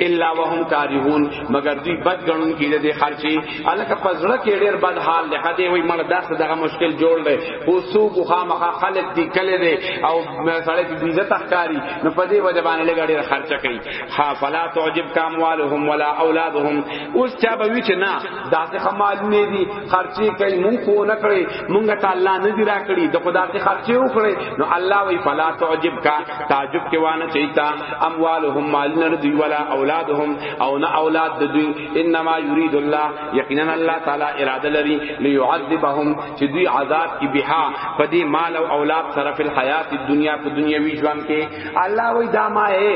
الا وهم کارهون مگر دوی بد غنون کې دې خرچي الکه پزړه کې ډېر بد حال ده هدي وي مړ داس دغه مشکل جوړ دی خو سو کو خامخا خلق دی کله دی او سړی په عزت تخکاری نو په دې وجه باندې لګ ډېر خرچه کوي ها فلا تعجب کاموالهم ولا اولادهم اوس چا به وی چې نه دا څه خمال نه دي خرچي کوي مونږ کو نه کړی مونږ ته الله نه دی راکړي د خدا ته خرچي وکړي نو الله وی فلا تعجب کا تعجب کې وانه چیتا اموالهم مال نه دی ولا اولادهم او نه اولاد د دوی انما یرید الله یقینا الله تعالی اراده لري ليعذبهم چې دوی عذاب کې بها پدې مال او اولاد سره په حیات دنیا په دنیوي ژوند کې الله وی دا ما اے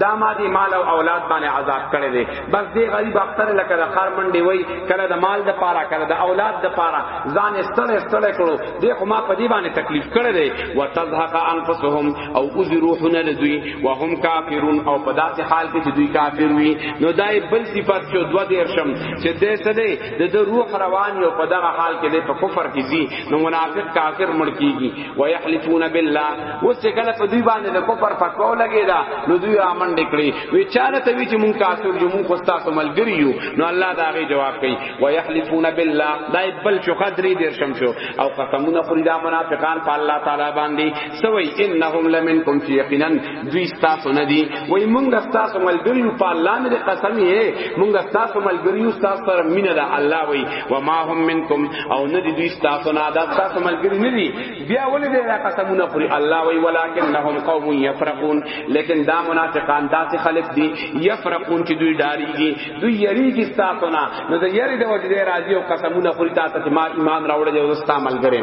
دا ما دی مال او اولاد باندې عذاب کړی دی بس دی غریب اختر لکه د خر منډي وی کله د مال د پاره کله د اولاد د پاره ځان استړې استړې کړو دی خو ما په دی باندې تکلیف کړی دی وتزهق انفسهم او اوز روحنا لدوی وهم کافرون او په داسې حال کې چې دوی کافر وي نو دای بل صفات چې دوه دیر شم چې دې څه دی د روح روان یو په دغه حال کې دی په کفر کې دي نو منافق کافر مړ کیږي ويحلفون بالله اوس چې کله په دوی باندې د کفر فتوا لګیدا نو دوی امن نکړي وی چاله ته وی چې مونږ کافر یو مونږ خوستا سو ملګری یو نو الله دا غي جواب کوي ويحلفون بالله دا بل شو قدرې دیر شم شو او قسمونه خوري دا منافقان په الله تعالی باندې سوي انهم لمنکم فی یقینا دوی ستاسو نه دي وای مونږ ستاسو ملګری یو په الله مې قسم یې مونږ ستاسو ملګری یو ستاسو سره مینه ده الله وای و ما هم منکم او نه دي دوی ستاسو نه ده ستاسو ملګری نه دي بیا ولې دې را قسمونه خوري الله وای ولکنهم قوم یفرقون لیکن دا منافقان داسې خلق دي یفرقون چې دوی ډاریږي دوی یریږي ستاسو نه نو د یری د وجې راځي او قسمونه خوري تاسو ما ایمان راوړل او ستاسو ملګری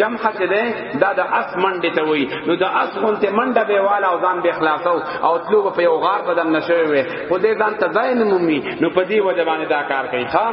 جمع څه ده دا د اس منډه ته وای نو د اس غونته منډه به والا او ځان به خلاصو او تلو په یو غار بدن نشوي وي خو دې ځان ته ځای نه مومي نو په دې وجه باندې دا کار کوي ښا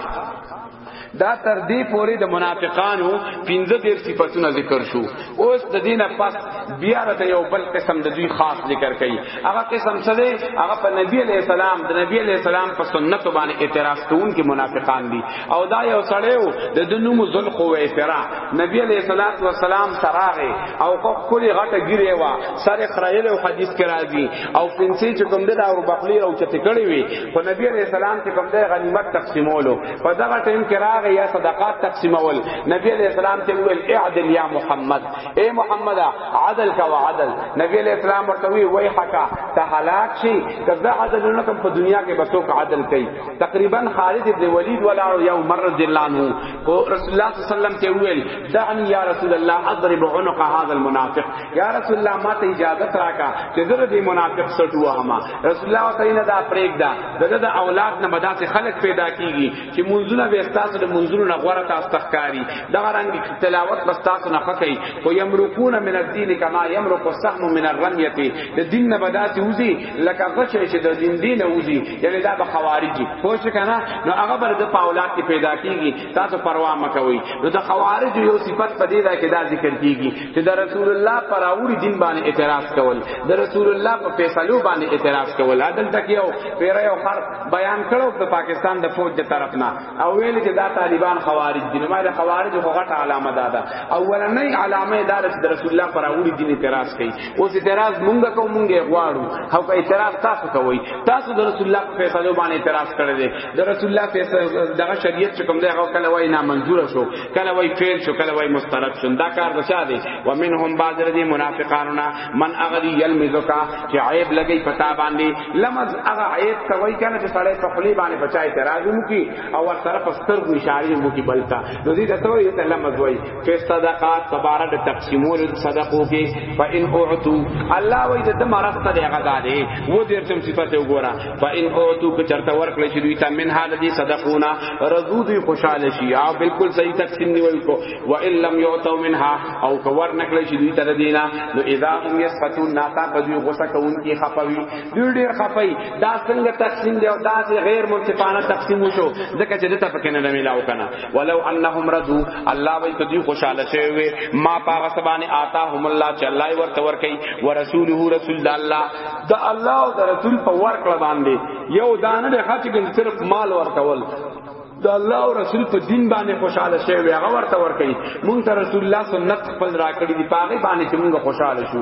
دا تر دې پورې د منافقانو 15 ډیر صفاتونه ذکر شو اوس د دینه پس بیا راته یو بل قسم د دوی خاص ذکر کړي هغه قسم څه دی هغه په نبی علیہ السلام د نبی علیہ السلام په سنت باندې اعتراض کوونکي منافقان دي او دا یو سړی وو د د نوم ذل خویسرا نبی علیہ الصلات والسلام تراغه او کو کلی غټه ګیره وا سر خرایل او حدیث کې راځي او فنسی چې کوم د اور بخلی او چته کړی وي خو نبی علیہ السلام چې کوم د غنیمت تقسیمولو په دغه ټیم کې راغه یا صدقات تقسیمول نبی علیہ السلام ته ویل اعدل یا محمد اے محمد عدل کا وعدل نبی علیہ السلام ورته وی وای حقا ته هلاک شي کزه عدل نه کوم په دنیا کې بسوک عدل کوي تقریبا خالد ابن ولید ولا یو مر رضی الله عنه او رسول الله صلی الله علیه وسلم ته ویل دعني یا رسول الله اضرب عنق هذا المنافق یا رسول الله ما ته اجازه راکا چې زره دې منافق سټو هما رسول الله تعالی نه دا پرېګ دا دغه د اولاد نه مدا سے خلق پیدا کیږي چې منځونه به استاسو د منځونو نه غوړه تاسو تخکاری دا رنګ تلاوت بس تاسو نه خکې او یمرقون من الدین کما یمرق السهم من الرمیه د دین نه بدا ته وزي لکه غچ چې د دین دین اوزی یعنی دا به خوارجی خو څه کنه نو هغه بر د پاولات کې پیدا کیږي تاسو پروا مکوئ نو د خوارج یو صفت پدې ده کې دا ذکر کیږي چې د رسول الله پر اوړي دین باندې اعتراض کول د رسول الله په فیصلو باندې اعتراض کول عدل تکیو پیر یو خر بیان کړو د پاکستان د فوج د طرف نه او ویل چې دا طالبان خوارج دي نو ما د خوارج خو غټه علامه ده اولنې علامه دار چې د رسول الله پر اوړي دین اعتراض کوي اوس اعتراض مونږ کوو مونږ غواړو او که اعتراض تاسو کوئ تاسو د رسول الله فیصلو باندې اعتراض کړی دی د رسول الله فیصله دغه شریعت چې کوم دی هغه کله وای نه منظور شو کله وای فعل شو کله وای مسترد شو دا کار بچا دی و منهم بعض ردی منافقاننا من اغلی یلمزکا چې عیب لګی پتا باندې لمز هغه عیب کوي کنه چې سړی په خلی باندې بچا اعتراض وکي او سره پستر کو اشاره وکي بلتا نو دې ته وایي ته لمز وایي په صدقات تبارا د تقسیمول صدقو کې فإن اعتو الله وای د مرض ته هغه دالې و دې تم صفته وګوره فإن اعتو که چرته ورکړې شي دوی ته من حال دي صدقونا رضو دوی خوشاله شي او بالکل صحیح تقسیم نیول کو و ان لم يعتو منها او که ور نکړې شي دوی ته دینا نو اذا هم يسفتون ناتا په دوی غوسه کوونکی خپوي دوی ډیر خپوي دا څنګه تقسیم دی او دا غیر منصفانه تقسیم وشو ځکه چې دته پکې نه ملاو کنه ولو انهم ردو الله وی کدی خوشاله شوی وی ما پاغه سبانه آتا هم الله چې الله ورته ور کوي ورسوله رسول د الله د الله او د رسول په ورکړه باندې یو دانه د خاطر کې صرف مال ورکول د الله او رسول په دین باندې خوشاله شوی هغه ورته ور کوي مونږ ته رسول الله سنت خپل راکړي دی پاغه باندې چې مونږ خوشاله شو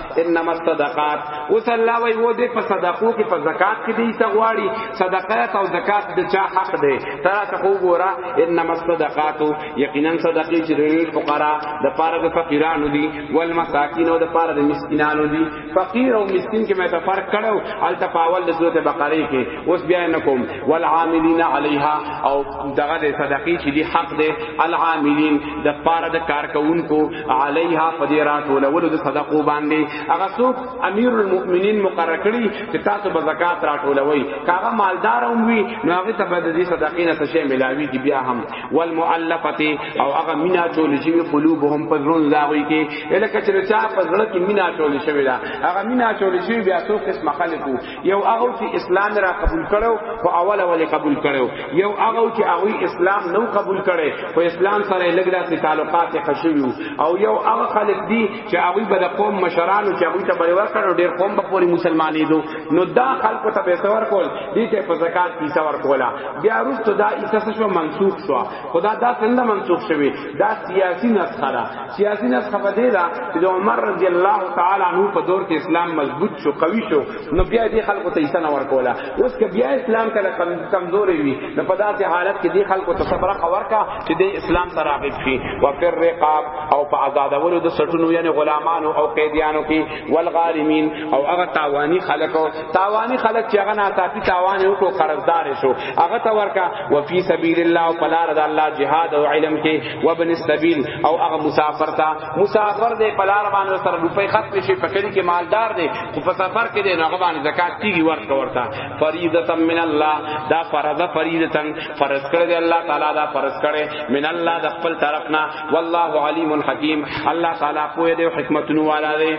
انما الصدقات اوس الله وی و دې په صدقو کې په زکات کې دې څه غواړي صدقات او زکات د چا حق دی تر ته خو ګوره انما الصدقات یقینا صدقې چې د فقرا د پاره د فقیرانو دي والمساکین او د پاره د مسکینانو دي فقیر او مسکین کې مې ته فرق کړو ال تفاول د سورته بقره کې اوس بیا نکوم والعاملین علیها او دغه د صدقې چې دي حق دی العاملین د پاره د کارکونکو علیها فدیرا ټولولو د صدقو باندې هغه څوک امیر المؤمنین مقرر کړي چې تاسو به زکات راټولوي کاغه مالدار هم وي نو هغه ته به د دې صدقې نه څه ملاوي کی بیا هم والمؤلفه او هغه مینا ټول شي قلوبهم په زړه لاوي کې الکه چې چا په زړه کې مینا ټول شي دا هغه مینا ټول شي بیا څو قسم خلقو یو هغه چې اسلام را قبول کړو او اول اول قبول کړو یو هغه چې هغه اسلام نو قبول کړي خو اسلام سره لګرا سي تعلقات خشوي او یو هغه خلک دي چې هغه به د قوم مشرانو چې هغه ته بری ورکړو ډیر قوم په پوری مسلمانې دو نو دا خلکو ته به څور کول دي ته په زکات کې څور کولا بیا وروسته دا اساس شو منسوخ شو خدا دا څنګه منسوخ شوی دا سیاسی نسخه سیاسی نس خبر دی دا چې عمر رضی الله تعالی عنہ په دور کې اسلام مضبوط شو قوي شو نو بیا دې خلکو ته ایسه نه ورکولا اوس که بیا اسلام کله کم کمزوري وي نو په داسې حالت کې دې خلکو ته صبر خبر کا چې دې اسلام سره راغب شي او پر رقاب او په آزادولو د سټونو یعنی غلامانو او قیدیانو کې والغارمین او هغه تاوانی خلکو تاوانی خلک چې هغه ناڅاپي تاوان یو کو قرضدار شو هغه تورکا وفي سبیل الله او په لار د الله جهاد او علم کې وابن السبيل او هغه مسافر تا مسافر دې په لار باندې سره روپې ختم شي په کلی کې مالدار دې خو په سفر کې دې هغه باندې زکات کیږي ورته ورته فریضه من الله دا فرض فریضه فرض کړی دی الله تعالی دا فرض کړی من الله د خپل طرفنا والله علیم حکیم الله تعالی پوهه دې حکمتونو والا دی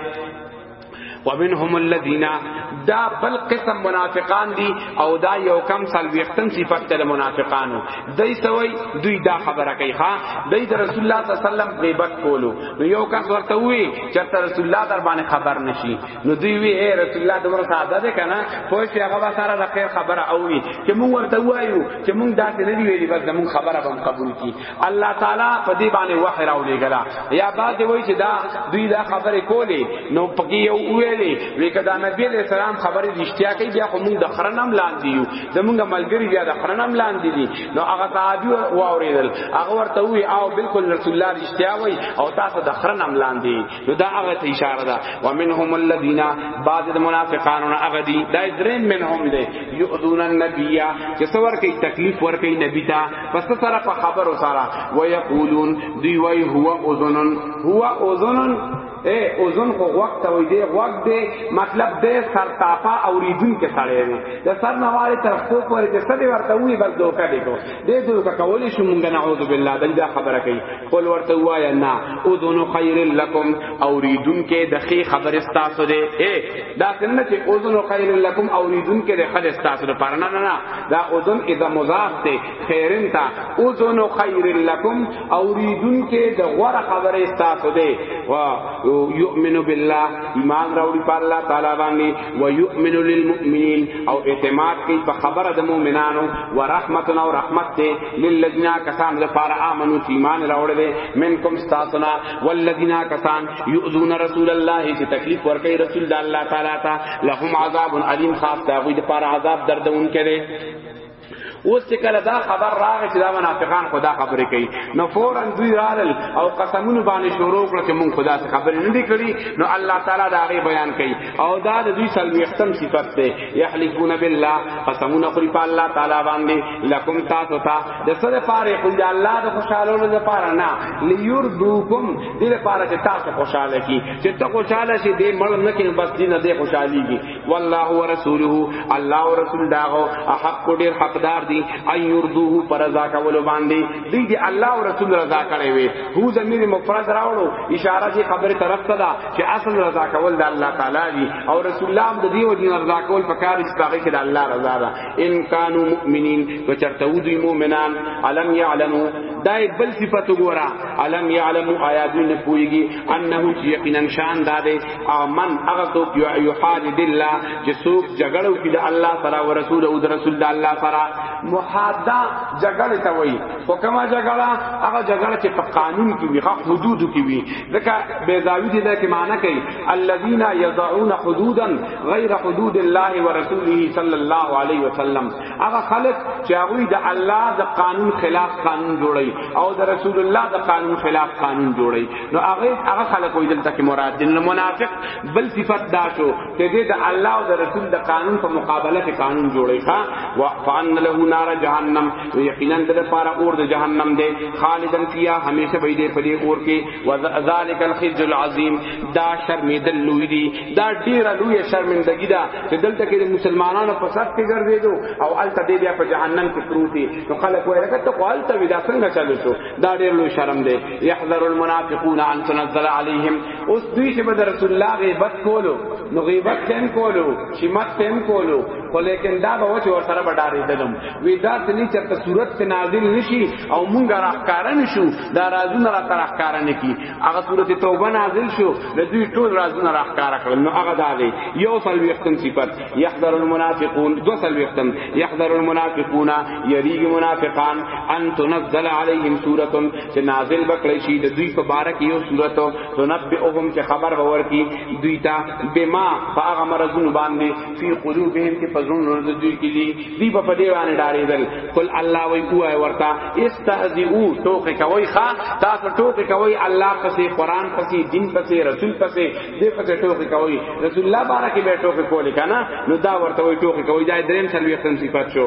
ومنهم الذين دا بل قسم منافقان دي او دا یو کم سال ویختن صفت تل منافقانو دای سوی دوی دا خبره کوي ها دای د رسول الله صلی الله علیه وسلم غیبت کولو نو یو کس ورته وی چې رسول الله در باندې خبر نشي نو دوی وی اے رسول الله دمر ساده ده کنه خو چې هغه سره د خیر خبره اوي چې مونږ ورته وایو چې مونږ داسې نه دی ویلي بس مونږ خبره به قبول کی الله تعالی په دې باندې وحی راولېګلا یا بعد وایي چې دا دوی دا خبرې کولې نو پکې یو ویلې وی کدا نبی علیہ السلام خبرې رښتیا کوي بیا خو موږ د خرنم لاندې یو زمونږ ملګری بیا د خرنم لاندې دي نو هغه صحابي واوریدل هغه ورته وی او بالکل رسول الله رښتیا وایي او تاسو د خرنم لاندې نو دا هغه ته اشاره ده ومنهم الذين بعض المنافقان هغه دي دا درې منهم دي یؤذون النبي چې څور کوي تکلیف ور کوي نبی ته پس سره په خبرو سره ويقولون دی وای هو اذنن هو اذنن اے اوزن خو وخت وي دی وخت دی مطلب دې سر تاپا اوریدون کې سړی دی د سر نواري تر خو پورې چې سړی ورته وي بس دوکا دی کو دې دوکا کولې شو مونږ نعوذ بالله دلته خبره کوي خپل ورته وایا نه اوزن خیر لکم اوریدون کې د خې خبر استاسو دی اے دا څنګه چې اوزن خیر لکم اوریدون کې د خل استاسو لپاره نه نه دا اذن اذا مضاف ته خیرن تا اذن خیر لکم اوریدن کې د غوړه خبره استاسو دی و یؤمن بالله ایمان راوړي په الله تعالی باندې و یؤمن للمؤمنین او اعتماد کوي په خبره د مؤمنانو و رحمت او رحمت ته للذین کسان لپاره امنو چې ایمان راوړل دي منکم استاسنا والذین کسان یؤذون رسول الله چې تکلیف ورکړي رسول الله تعالی ته لهم عذاب علیم خاص دا غوی د پاره عذاب دردون کړي اوس چې کله دا خبر راغی چې دا منافقان خدا خبرې کوي نو فورا دوی رالل او قسمونه باندې شروع کړ چې مونږ خدا ته خبرې نه دي کړې نو الله تعالی دا غي بیان کوي او دا د دوی سلوختم صفت ده یحلفون بالله قسمونه خوري په الله تعالی باندې لکم تاسو ته د سره پاره خو الله د خوشاله لپاره نه لیردوکم دې لپاره چې تاسو خوشاله کی چې ته خوشاله شې دې مړ نه کې بس دې نه دې خوشحالي کی والله ورسوله الله او رسول داغو حق ډېر حقدار دي ان يردوه پر رضا کول باندې دې دې الله او رسول رضا کړي وي هو زمير مفرد راوړو اشاره دې خبره طرف ته ده چې اصل رضا کول د الله تعالی دي او رسول الله د دې وجه رضا کول پکار استغفار کې د الله رضا ده ان کانوا مؤمنین کو چرته ودی مؤمنان علم یعلمو دای بل صفت ګورا علم یعلمو آیاتونه پویږي انه یقینا شان داده امن هغه تو یحادد الله چې څوک جګړو کې د الله سره او رسول او د رسول د الله سره محاده جګړه ته وایي حکما جګړه هغه جګړه چې په قانون کې وي حدود کې وي ځکه بیزاوی دې دا کې معنی کوي الذين يضعون حدودا غیر حدود الله ورسوله صلی الله علیه وسلم هغه خلق چې هغه د الله د قانون خلاف قانون جوړي او د رسول الله د قانون خلاف قانون جوړي نو هغه هغه خلق وي دلته کې مراد دي منافق بل صفت دا شو ته دې د الله او د رسول د قانون په مقابله کې قانون جوړې ښا وان له نار جهنم یقینا د لپاره اور د جهنم دی خالدن کیا همیشه به دې په دې اور کې وذالک الخزي العظیم دا شرمیدل لوی دی دا ډیره لوی شرمندگی ده چې دلته کې د مسلمانانو په سر کې ګرځېدو او الته دې بیا په جهنم کې پروت دي نو خلک وایي لکه ته قال ته ودا څنګه چلو شو دا ډیر لوی شرم دی یحذر المنافقون ان تنزل عليهم اوس دوی چې بد رسول الله غیبت کولو نو غیبت تم کولو شمت تم کولو خو لیکن دا به وچ ور سره بډارې دلم وی دا تلی چرته صورت ته نازل نشي او مونږه راخکار نشو دا رازونه را ترخکار نه کی هغه صورت توبه نازل شو د دوی ټول رازونه راخکار کړل نو هغه دا دی یو سل وختن صفت یحذر المنافقون دو سل وختن یحذر المنافقون یریګ منافقان ان تنزل علیهم سورۃ چې نازل وکړي شي د دوی په باره کې یو صورت تنبئهم چې خبر باور کی دوی ته بما فاغ مرزون باندې فی قلوبهم چې پزون رد دوی کې دي دی په دې باندې ډاریدل قل الله وی کوه ورتا استهزئو ټوکې کوي ښا تاسو ټوکې کوي الله پسې قران پسې دین پسې رسول پسې دې پسې ټوکې کوي رسول الله باره کې به ټوکې کولې کنه نو دا ورته وی ټوکې کوي دا دریم سلوي ختم صفات شو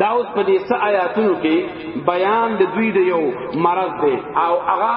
دا اوس په دې څه آیاتونو کې بیان د دوی د یو مرض دی او هغه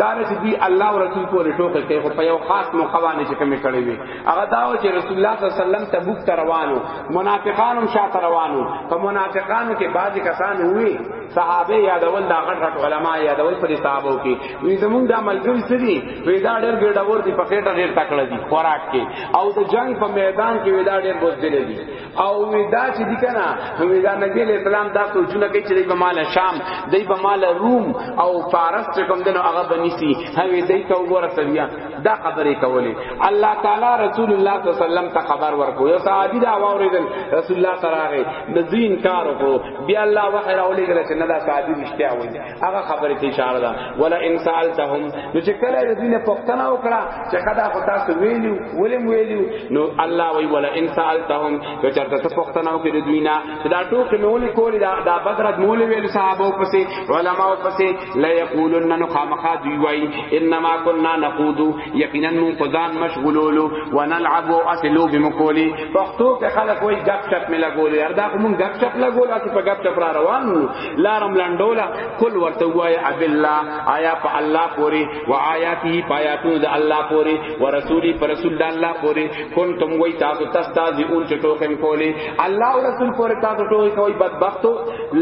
دا چې دوی الله او رسول پورې ټوکې کوي خو په یو خاص موقع باندې چې کمی کړی وي هغه دا چې رسول الله صلی الله علیه وسلم تبوک ته روانو منافقان هم شاته روانو په منافقانو کې بعضی کسان وی صحابه یادول دا غټ غټ علما یادول پر صحابه کې وی زمونږ د ملګری سری وی دا ډېر ګډور دي په خېټه ډېر تکړه دي خوراک کې او د جنگ په میدان کې وی دا ډېر بوزدل دي او ودا چې دي کنه ودا نبی علیہ السلام دا سوچونه کوي چې په مال شام دی په مال روم او فارس چې کوم دنو هغه بنيسي هوی دی ته وګوره سویا دا خبرې کولې الله تعالی رسول الله صلی الله علیه وسلم ته خبر ورکو یو صحابي دا واوریدل رسول الله سره هغه د دین کار وکړو بیا الله وحی راولېګل چې نه دا صحابي رښتیا وایي هغه خبره ته اشاره ده ولا ان سالتهم نو چې کله د دینه پښتنه وکړه چې خدا خو تاسو ویلو ولم ویلو نو الله وی ولا ان سالتهم که چرته ته پښتنه وکړې د دوینا چې دا ټوک نو ولې کولی دا دا بدرت مول ویل صحابه پسې علما پسې لا یقولن نو خامخا دی وی انما كنا نقود یقینا مو قدان مشغولولو ونلعب واسلو بمقولی پښتو کې خلک وی غپ شپ ملګولې اردا کوم غپ شپ لګولا چې په غپ شپ را روان لارم لندولا کل ورته وای عبد الله آیا په الله پوری و آیاته پایاتو د الله پوری و رسولی پر رسول د الله پوری کنتم وای تاسو تستازی اون چې ټوخم کولی الله او رسول پوری تاسو ټوخی کوي بدبختو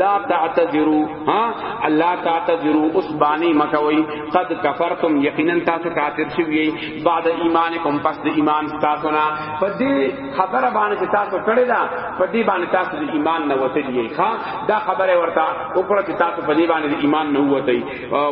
لا تعتذروا ها الله تعتذروا اس بانی مکوي قد کفرتم یقینا تاسو کافر شوی بعد ایمانکم پس د ایمان تاسو نه پدې خبره باندې چې تاسو کړی دا په دې باندې تاسو د ایمان نه وته دی ښا دا خبره ورته وکړه چې تاسو په دې باندې د ایمان نه وته دی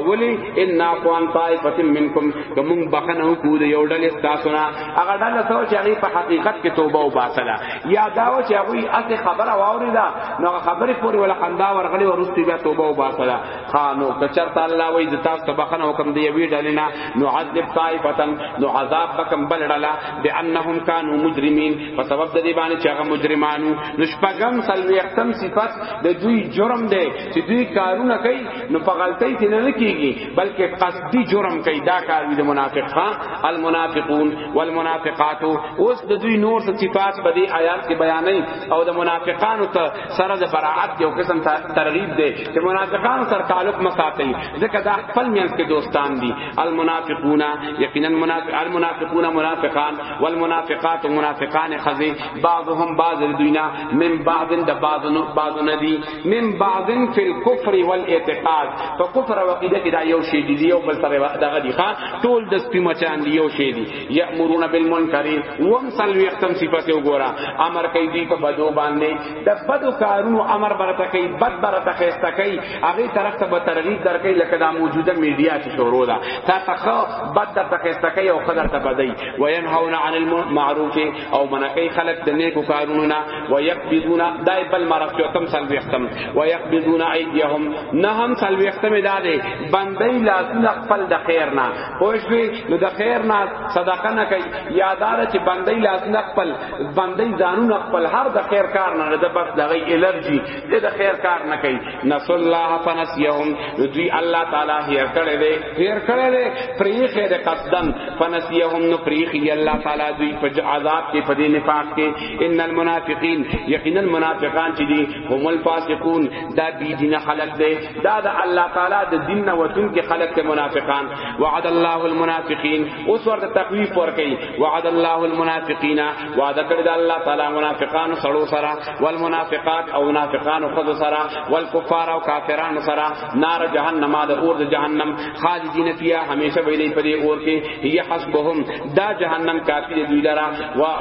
ولی ان قوان طائفه منکم کوم بخنه کو دی یو ډلې تاسو نه هغه ډله سو چې هغه په حقیقت کې توبه او باسله یا دا و چې هغه اته خبره واوري دا نو خبره پورې ولا خندا ورغلی ورسته بیا توبه او باسله خانو کچرت الله وای د تاسو ته بخنه حکم دی وی ډلینا نو عذاب طائفتن نو عذاب بکم بل ډلا بانهم كانوا مجرمين په سبب د دې باندې چې هغه مجرمانو نو شپږم سلوي ختم صفات د دوی جرم دی چې دوی کارونه کوي نو په غلطۍ کې نه کیږي بلکې قصدي جرم کوي دا کار دی منافقا المنافقون والمنافقات اوس د دوی نور صفات په دې آیات کې بیانې او د منافقانو ته سره د براعت یو قسم ترغیب دی چې منافقان سره تعلق مساتي ځکه دا خپل مینس کې دوستان دي المنافقون یقینا منافق المنافقون منافقان والمنافقات منافقان خزي بعضهم بعض دوینا من بعض د بعض نو بعض ندي من بعض فی الكفر والاعتقاد فكفر وقیده کې دا یو شی دی یو بل سره دغه دی ښا ټول د سپی مچان دی یو شی دی یامرون بالمنکر وم سلوی ختم صفات وګورا امر کوي دی په بدو باندې د بدو کارونو امر برته کوي بد برته خسته کوي هغه طرف ته به ترغیب درکې لکه دا موجوده میډیا چې شروع ده تا تخو بد درته خسته کوي او قدر ته بدی وینهون عن المعروف او منکای خلق د نیکو کارونو نه ويقبضون دای بل مرض چې ختم سلوی ختم ويقبضون ایدیهم نه هم سلوی ختم داده بندې لاسونه خپل د خیر نه پوښوي نو د خیر نه صدقه نه کوي یادار چې بندي لاس نه خپل بندي ځانو نه خپل هر د خیر کار نه د بس دغه الرجی د خیر کار نه کوي نس الله فنسيهم دوی الله تعالی هیر کړي دي هیر کړي دي پریخ دې قصدن فنسيهم نو پریخ یې الله تعالی دوی په عذاب کې په دې نفاق کې ان المنافقین یقینا منافقان چې دي هم الفاسقون دا بی دین خلق دي دا د الله تعالی د دین نه وتون کې خلق ته منافقان وعد الله المنافقین اوس ورته تخویف ورکړي وعد الله المنافقین وعده کړی د الله تعالی منافقان سړو سره والمنافقات او منافقان خود سره والکفار او کافرانو سره نار جهنم د اور د جهنم خالدین فیها همیشه به دی پدې اور کې هي حسبهم دا جهنم کافی دی دوی لرا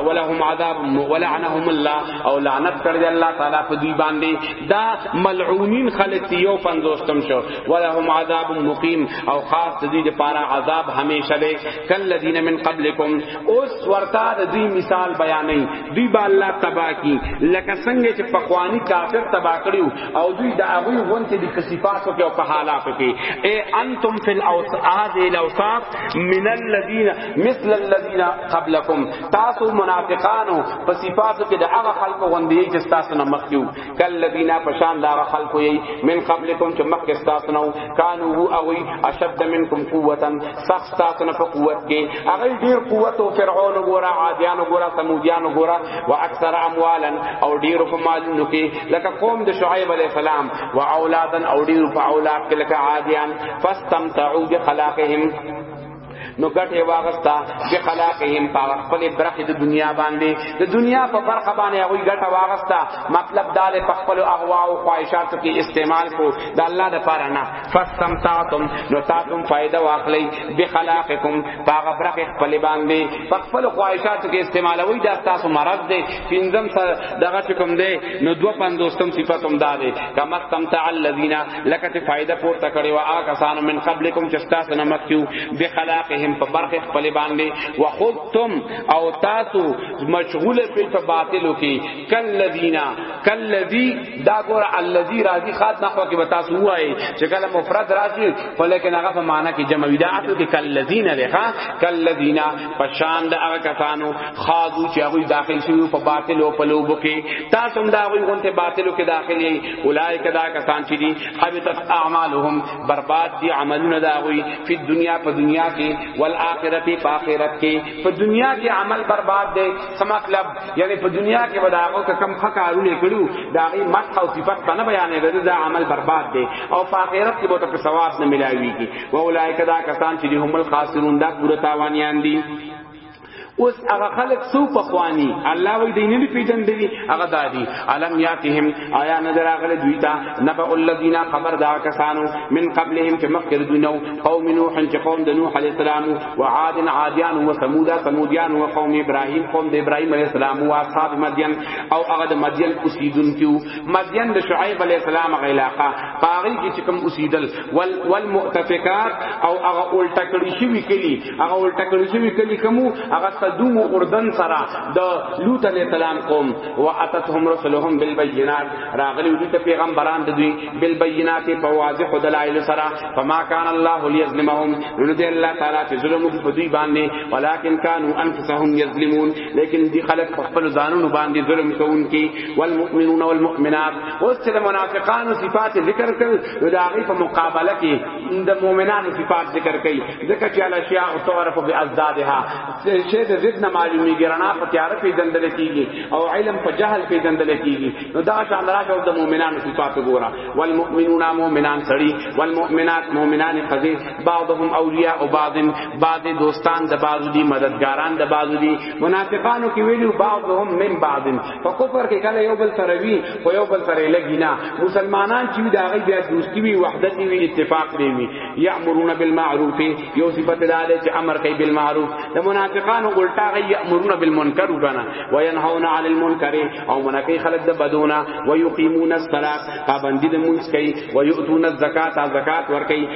ولهم عذاب ولعنهم الله او لعنت کړی الله تعالی په دوی باندې دا ملعونین خلق دی یو پندوستم شو ولهم عذاب مقیم او خاص دی دی پارا عذاب همیشه دی کل الذین من قبلکم اوس ورتا دی مثال بیانې دی با الله تبا کی لکه څنګه چې پخوانی کافر تبا کړیو او دوی د هغه وونته د کسفاتو کې او په حالاتو کې اے انتم فی الاوصاف من الذین مثل الذین قبلکم تاسو منافقانو په صفاتو کې د هغه خلکو غوندې چې تاسو نه مخ یو کل لبینا پشان دا خلکو یې من قبلکم چې مخ کې تاسو نو کانو هو اوی اشد منکم قوتا سخت تاسو نه په قوت کې هغه ډیر قوت او فرعون ګورا عادیان ګورا سمودیان ګورا وا اکثر اموالا او ډیر په مالونو کې لکه قوم د شعیب علی السلام و اولادن او ډیر په اولاد کې لکه عادیان فاستمتعوا بخلاقهم نو ګټه واغستا به خلاقهم په خپل برخه د دنیا باندې د دنیا په برخه باندې هغه ګټه واغستا مطلب دا له خپل اغوا او خواهشاتو کې استعمال کو د الله د پاره نه فاستمتعتم نو تاسو فائدہ واخلئ به خلاقکم په برخه خپل باندې په خپل خواهشاتو کې استعمالوي دا تاسو مرض دی پنځم سره دغه کوم دی نو دو پندوستم صفاتم دا دی کما استمتع الذین لکه چې فائدہ پورته کړي وا آ کسانو من قبلکم چې تاسو نه مخکیو به خلاقهم په برخه خپل باندې وخذتم او تاسو مشغول په باطلو کې کلذینا کلذی دا ګور الذی راضی خاط نه خو کې وتا سو وای چې کله مفرد راځي ولیکن هغه په معنا کې جمع وي دا اصل کې کلذینا لغه کلذینا پشان د هغه کسانو خاضو چې هغه داخل شوی په باطلو په لوبو کې تاسو هم دا غوي غونته باطلو کې داخلي اولائک دا کسان چې دي حبطت اعمالهم برباد دي عملونه دا غوي په دنیا په دنیا کې والآخرت په آخرت کې په دنیا کې عمل برباد دي سم مطلب یعنی په دنیا کې بداغو کم خکارونه کړو دا غي مت او صفات نه بیانې دا عمل برباد دي او په آخرت کې به ته ثواب نه ملاويږي واولائک دا کسان چې هم الخاسرون دا پوره تاوانيان دي اوس هغه خلق سو په خواني الله وی دین نه پیژندلی هغه دادی علم یاتهم آیا نظر اغل دویتا نبا الذین خبر دا کسانو من قبلهم چې مخکر دینو قوم نوح چې قوم د نوح علی السلام او عاد عادیان او ثمود ثمودیان او قوم ابراهیم قوم د ابراهیم علی السلام او اصحاب مدین او هغه د مدین اوسیدون کیو مدین د شعیب علی السلام هغه علاقه پاغي چې کوم اوسیدل والمؤتفقات او هغه الټکړی شوی کلی هغه ولټه کړی شوی کلی کومو هغه صدوم او اردن سره د لوط علی السلام قوم واتتهم رسلهم بالبينات راغلی دوی ته پیغمبران د دوی بالبينات په واضح دلایل سره فما كان الله ليظلمهم ولدي الله تعالی چې ظلم په دوی باندې ولكن كانوا انفسهم يظلمون لیکن دی خلق په خپل ځانونو باندې ظلم کوونکي والمؤمنون والمؤمنات اوس چې منافقانو صفات ذکر کړ نو دا غي په مقابله کې د مؤمنانو صفات ذکر کړي ځکه چې الله شیا او تعرف بازدادها شی د ضد نه معلومیږي رڼا په تیار په دندل کیږي او علم په جهل په دندل کیږي نو دا شان راځو د مؤمنانو صفات ګورا والمؤمنون مؤمنان سړي والمؤمنات مؤمنان قضی بعضهم اولیاء او بعض بعض دوستان د بعض دي مددګاران د بعض دي منافقانو کې ویلو بعضهم من بعض په کفر کې کله یو بل سره وی خو یو بل سره لګی نه مسلمانان چې دا غي بیا دوستی وی وحدت وی اتفاق دی وی یامرون بالمعروف یو صفت دا ده چې امر کوي بالمعروف د منافقانو الټا غي یامرون بالمنکر وبنا وینهون عن المنکر او منکه خلق د بدونا ويقيمون الصلاه پابندی د مونږ کوي ويؤتون الزکات زکات ور کوي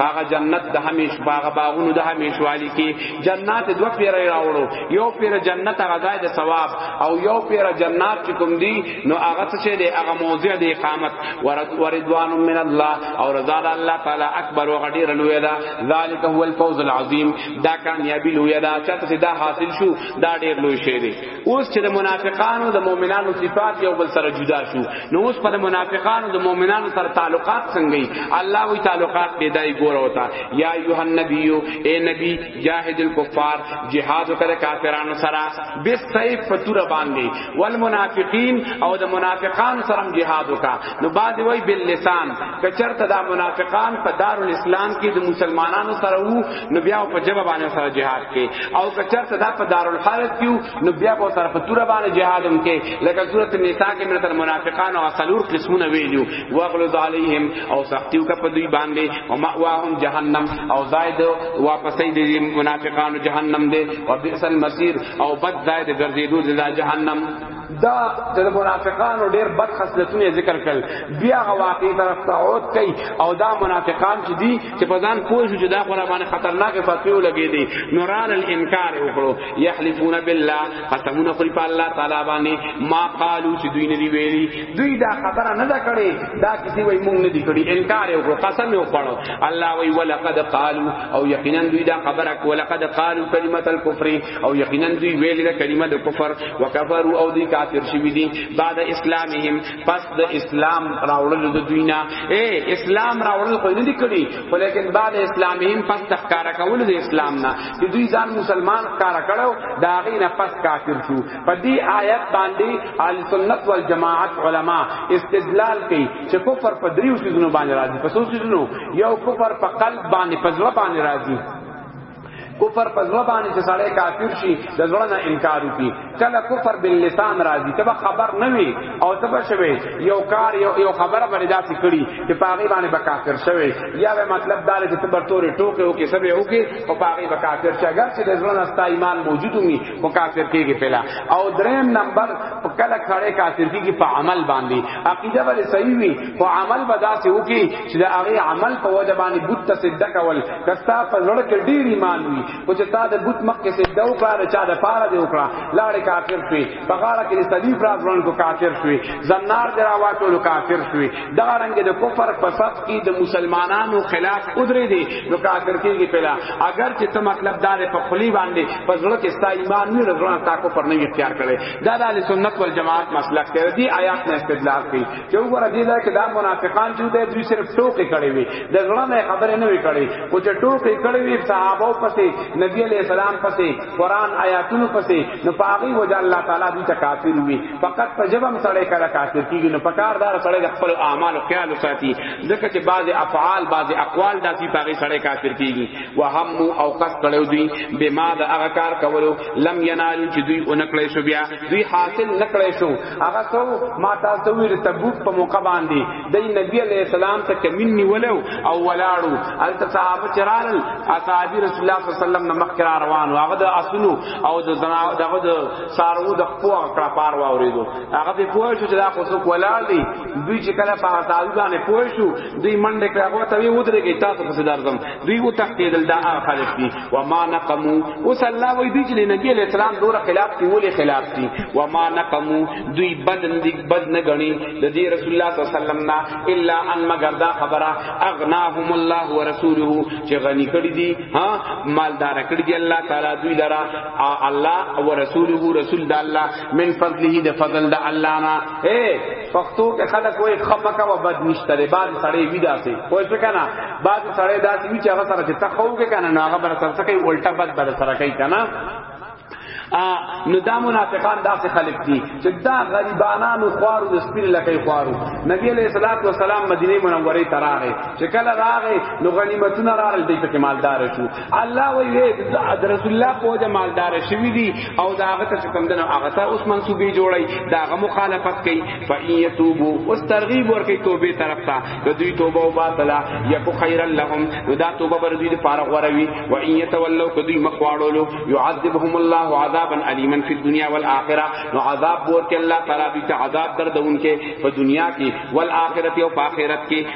هغه جنت د همیش باغ باغونو د همیش والی کې جنت دو پیر راوړو یو پیر جنت هغه ځای د ثواب او یو پیر جنت چې کوم دی نو هغه څه دی هغه موضع د اقامت وردوان من الله او رضا الله تعالی اکبر او غډیر لوی دا ذالک هو الفوز العظیم دا کامیابی لوی دا چې دا حاصل شو دا ډیر لوی شی دی اوس چې د منافقانو د مؤمنانو صفات یو بل سره جدا شو نو اوس په منافقانو د مؤمنانو سره تعلقات څنګه وي الله وی تعلقات پیدای ګور وتا یا ایه النبی اے نبی جاهد الکفار جهاد وکړه کافرانو سره به سیف فتور باندې والمنافقین او د منافقانو سره جهاد وکړه نو بعد وی باللسان کچرته دا منافقان په دار الاسلام کې د مسلمانانو سره وو نو بیا په جبه باندې سره جهاد کې او که چرته دا په دارالحرب کیو نو بیا په سره په تور باندې جهاد هم کې لکه سورته نساء کې من تر منافقان او سلور قسمونه ویلو واغلظ علیهم او سختیو کا په دوی باندې او ماواهم جهنم او زائد واپسې دي منافقان جهنم دې او بئس المصير او بد زائد ګرځېدو د جهنم دا د منافقانو ډیر بد خصلتونه ذکر کړل بیا واقعي طرف ته عود کوي او دا منافقان چې دي چې په ځان پوه شو چې دا خو باندې خطرناک فتوی لګي دي نوران الانکار وکړو یحلفون بالله قسمونه خپل په الله تعالی باندې ما قالو چې دوی نه دی ویلي دوی دا خبره نه ده کړې دا کسی وای مونږ نه دی کړی انکار وکړو قسم یې وکړو الله وی ولقد قالو او یقینا دوی دا خبره ولقد قالو کلمه الكفر او یقینا دوی ویل د کلمه د کفر وکفر او دوی کافر شوی دي بعد اسلامهم پس د اسلام راوړل د دوی نه اے اسلام راوړل خو نه کړي ولیکن بعد اسلامهم پس تخکارا کول د اسلام نه د دوی ځان مسلمان کارا کړو دا غي نه پس کافر شو په دې آیت باندې اهل سنت والجماعت علما استدلال کوي چې کفر په دریو سيزونو باندې راځي په څو سيزونو یو کفر په قلب باندې په ځړه باندې راځي کفر په زړه باندې چې سړی کافر شي د زړه نه انکار وکړي کله کفر باللسان راځي ته خبر نه وي او ته به شوي یو کار یو یو خبره باندې داسې کړي چې پاغي باندې به کافر شوي یا به مطلب دا چې ته برتورې ټوکې او کې سبه وکي او پاغي به کافر شي اگر چې د زړه نه ستا ایمان موجود وي او کافر کېږي پهلا او دریم نمبر کله کړه کافر کېږي په عمل باندې عقیده ولې صحیح وي او عمل به داسې وکي چې د هغه عمل په وجه باندې بت تصدق ول کستا په لړ کې ډیر ایمان وي او چې تا د بت مخ کې سجده وکړه چا د پاره دی وکړه لاړې کافر شوی په غاړه کې صلیب راز ورن کو کافر شوی زنار درا واټول کافر شوی دا رنګ د کفر په صف کې د مسلمانانو خلاف قدرې دي نو کافر کېږي پلا اگر چې ته مطلب دار په خلی باندې په لړ کې ستا ایمان نه رضوان تا کو پر نه اختیار کړي دا د سنت والجماعت مسلک دی آیات نه استدلال کوي چې وګوره دې ځای کې دا منافقان چې دی دوی صرف ټوکې کړې وي د زړه نه خبرې نه وي کړې خو چې ټوکې کړې وي صحابه پسې نبی علیہ السلام پسې قران آیاتونو پسې نو پاغي وجه الله تعالی دې ته کافر وي فقط په جبم سړی کړه کافر کیږي نو پکار دار سړی د خپل اعمال او خیال ساتي ځکه چې بعض افعال بعض اقوال داسي پاغي سړی کافر کیږي وهم او قصد کړو دوی به ما د هغه کار کولو لم ینالو چې دوی اونکړې شو بیا دوی حاصل نکړې شو هغه سو ما تاسو ویل تبوک په موقع باندې د نبی علی السلام ته کمین نیولو او ولاړو ال صحابه چرال اصحاب رسول الله صلی الله علیه وسلم نه مخ کرا روان هغه د اسونو او د زنا دغه د سارو د خپو کړه پار واوریدو هغه په پوه شو چې دا خو څوک ولاړ دی دوی چې کله په صحابه باندې پوه شو دوی منډه کړه هغه ته وی ودرېږي تاسو په درځم دوی و تختیدل دا هغه خلک دي وما نقمو اوس الله وی دوی چې نبی علیہ السلام دور خلاف دی ولې خلاف دی وما نقمو دوی بدن دی بد نه غنی د دې رسول الله صلی الله علیه وسلم نا الا ان مگر دا خبره اغناهم الله ورسوله چې غنی کړی دی ها مالدار کړی دی الله تعالی دوی لرا الله او رسوله رسول د الله من فضله د فضل د الله نا اے پښتو کې خلک وای خپه کا و بد نشته لري بعد سړی وی داسي پوه شو کنه بعد سړی داسي وی چې هغه سره چې تخو کې کنه نو هغه بر سره څه کوي الټا بد بر سره کوي کنه نو دا منافقان داسې خلق دي چې دا غریبانانو خوارو د سپیر لکې خوارو نبی علیہ الصلوۃ والسلام مدینه منوره ته راغی چې کله راغی نو غنیمتونه راغل دې په مالدار شو الله وی د رسول الله په وجه مالدار شوی دی او دا هغه ته کوم دنه هغه ته اوس منسوبي جوړي دا هغه مخالفت کوي فیتوبو اوس ترغیب ورکي توبه طرف ته د دوی توبه او باطلا یکو خیر لهم دا توبه بر دوی لپاره غوروي و ان یتولوا کدی مخواړولو يعذبهم الله عذابا الیما فی الدنیا والآخرة نو عذاب ورکي الله تعالی دوی ته عذاب دردونکې په دنیا کې والآخرة او په آخرت کې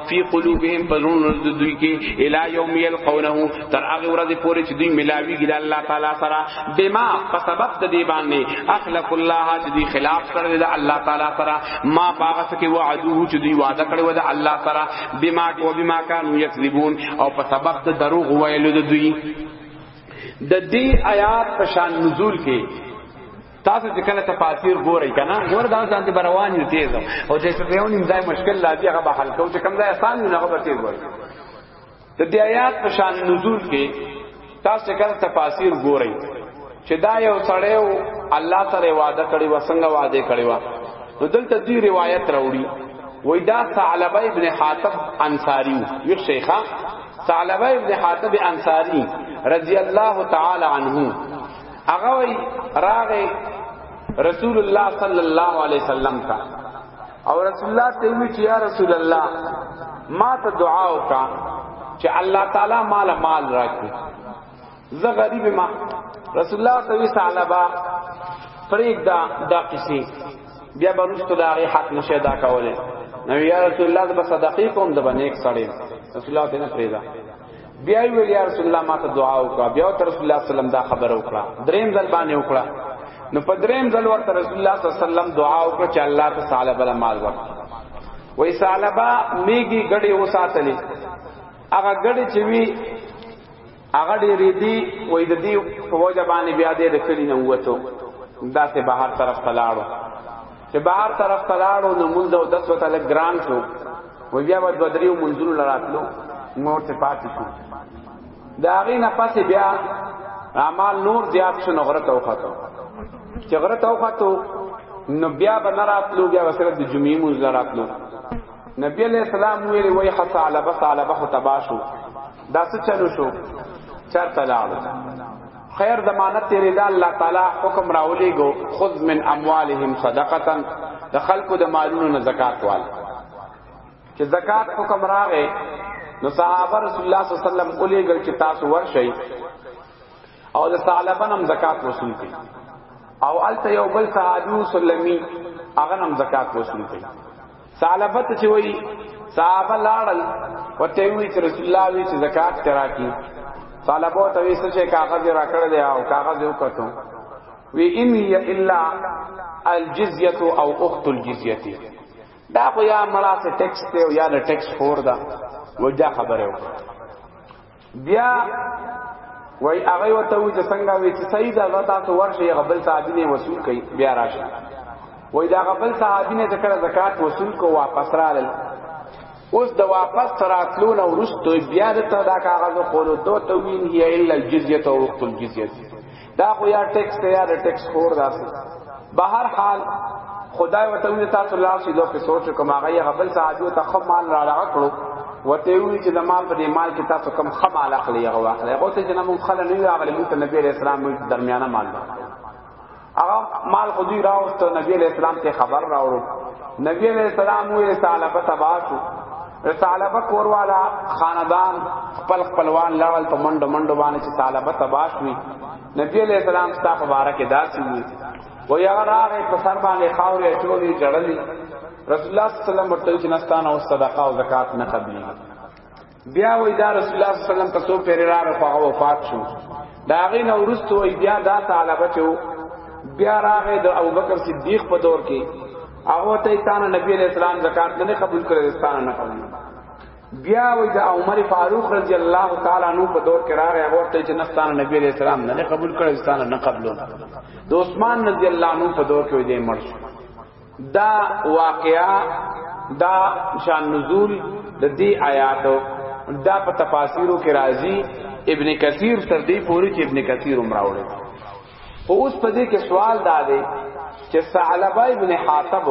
فی قلوبهم پزون رد دوی کې الی یوم یلقونه تر هغه ورځې پورې چې دوی ملاویږي د الله تعالی سره بما په سبب د دې باندې اخلق الله چې دوی خلاف کړی د الله تعالی سره ما باغس کې وعدوه چې دوی وعده کړی و د الله سره بما کو بما کانوا یکذبون او په سبب د دروغ ویلو د دوی د دې آیات په شان نزول کې تاسو چې کله تفاسیر ګورئ کنه ور دا ځان ته بروان یو تیز او چې په یو نیم ځای مشکل لا دی هغه به حل کوو چې کم ځای آسان نه هغه به تیز وایي د دې آیات په شان نزول کې تاسو کله تفاسیر ګورئ چې دا یو سړی او الله سره وعده کړی و څنګه وعده کړی و نو دلته دې روایت راوړي وای دا ثعلبه ابن حاتب انصاری یو شیخه ثعلبه ابن حاتب انصاری رضی الله تعالی عنه هغه وی راغه رسول الله صلی الله علیه وسلم کا او رسول الله ته وی چې یا رسول الله ما ته دعا وکا چې الله تعالی مال مال راکړي زه غریب ما رسول الله ته وی صالبا فریق دا دا کسی بیا برستو دا غی حق نشه دا کوله نو یا رسول الله د صدقې کوم د بنیک سړی رسول الله ته نه پریدا بیا یې ویل یا رسول الله ما ته دعا وکړه بیا ته رسول الله صلی الله علیه وسلم دا خبر وکړه دریم ځل باندې وکړه نو په دریم ځل ورته رسول الله صلی الله علیه وسلم دعا وکړه چې الله ته صالح بل مال ورکړي وې صالبا میګي غړي وساتلې هغه غړي چې وی هغه ډېرې دی وې د دې په وجه باندې بیا دې د کلی نه وته داسې بهر طرف تلاړو چې بهر طرف ته لاړو نو مونږ او دس وته لګ ګران شو و بیا و دوه دریو منځونو لراتلو نور ته پاتې شو دا غي نه پاتې بیا اعمال نور زیات شنو غره ته وخته چې غره ته وخته نو بیا به نه راتلو بیا وسره د جمعې مونږ لراتلو نبی علیہ السلام ویلی وای حساله بساله بخو تباشو دا څه چلو شو چرته لاړو خیر زمانہ تیرې دا الله تعالی حکم راولې گو خذ من اموالهم صدقه د خلقو د مالونو نه زکات وال چې زکات حکم راغې نو صحابه رسول الله صلی الله علیه وسلم اولې ګل چې تاسو ورشي او د طالبان هم زکات وصول کړي او الته یو بل صحابي سلمي هغه هم زکات وصول کړي سالبت چې وای صحابه لاړل وته وی چې رسول الله وی چې زکات کرا کی سالبو ته وی څه کاغذ را کړ دی او کاغذ یو کتو وی ان هی الا الجزیه او اخت الجزیه دا خو یا مړه څه ټیکس ته یا د ټیکس خور دا وجه خبره وکړه بیا وای هغه وته وی چې څنګه وی چې صحیح ده زه تاسو ورشي غبل صاحب نه وصول کړي بیا راشي وای دا غبل صاحب نه ذکر زکات وصول کو واپس رالل اوس د واپس تراتلون او رستو بیا د ته دا کاغذ خورو دو توین هی الا الجزیه او وقت الجزیه دا خو یا ټیکس ته یا ټیکس خور داسې به هر حال خدای وته وی تاسو لا شي دوه په سوچ کوم هغه یې غبل صحابي ته خو مال را لغه کړو وته وی چې د مال په دې مال کې تاسو کم خم علا خلی هغه واخلې هغه ته جنم خل نه وی هغه له نبی رسول الله درمیانه مال هغه مال خو دی راوست نبی رسول الله ته خبر راوړو نبی رسول الله وی رساله په تباسو د طالبه کوروالا خاندان خپل خپلوان لاول په منډو منډو باندې چې طالبه تباش وی نبی علیہ السلام ستا مبارک داسي وی و یا راغه په سر باندې خاورې چوری جړلې رسول الله صلی الله علیه وسلم ورته چې نستانه او صدقه او زکات نه قبلې بیا وای دا رسول الله صلی الله علیه وسلم کسو پیر را رفعه وفات شو دا غي نو ورستو بیا دا طالبه چې بیا راغه د ابوبکر صدیق په دور کې هغه ته تانه نبی علیہ السلام زکات نه قبول کړی ستانه نه قبول بیا وای د عمر فاروق رضی الله تعالی عنہ په دور کې راغی هغه ته چې نستانه نبی علیہ السلام نه قبول کړی ستانه نه قبول د عثمان رضی الله عنہ په دور کې دې مړ شو دا واقعا دا شان نزول د دې آیاتو دا په تفاسیرو کې راځي ابن کثیر تر دې پوری چې ابن کثیر عمر راوړل خو اوس په دې کې سوال دا دی چې ثعلبه ابن حاتب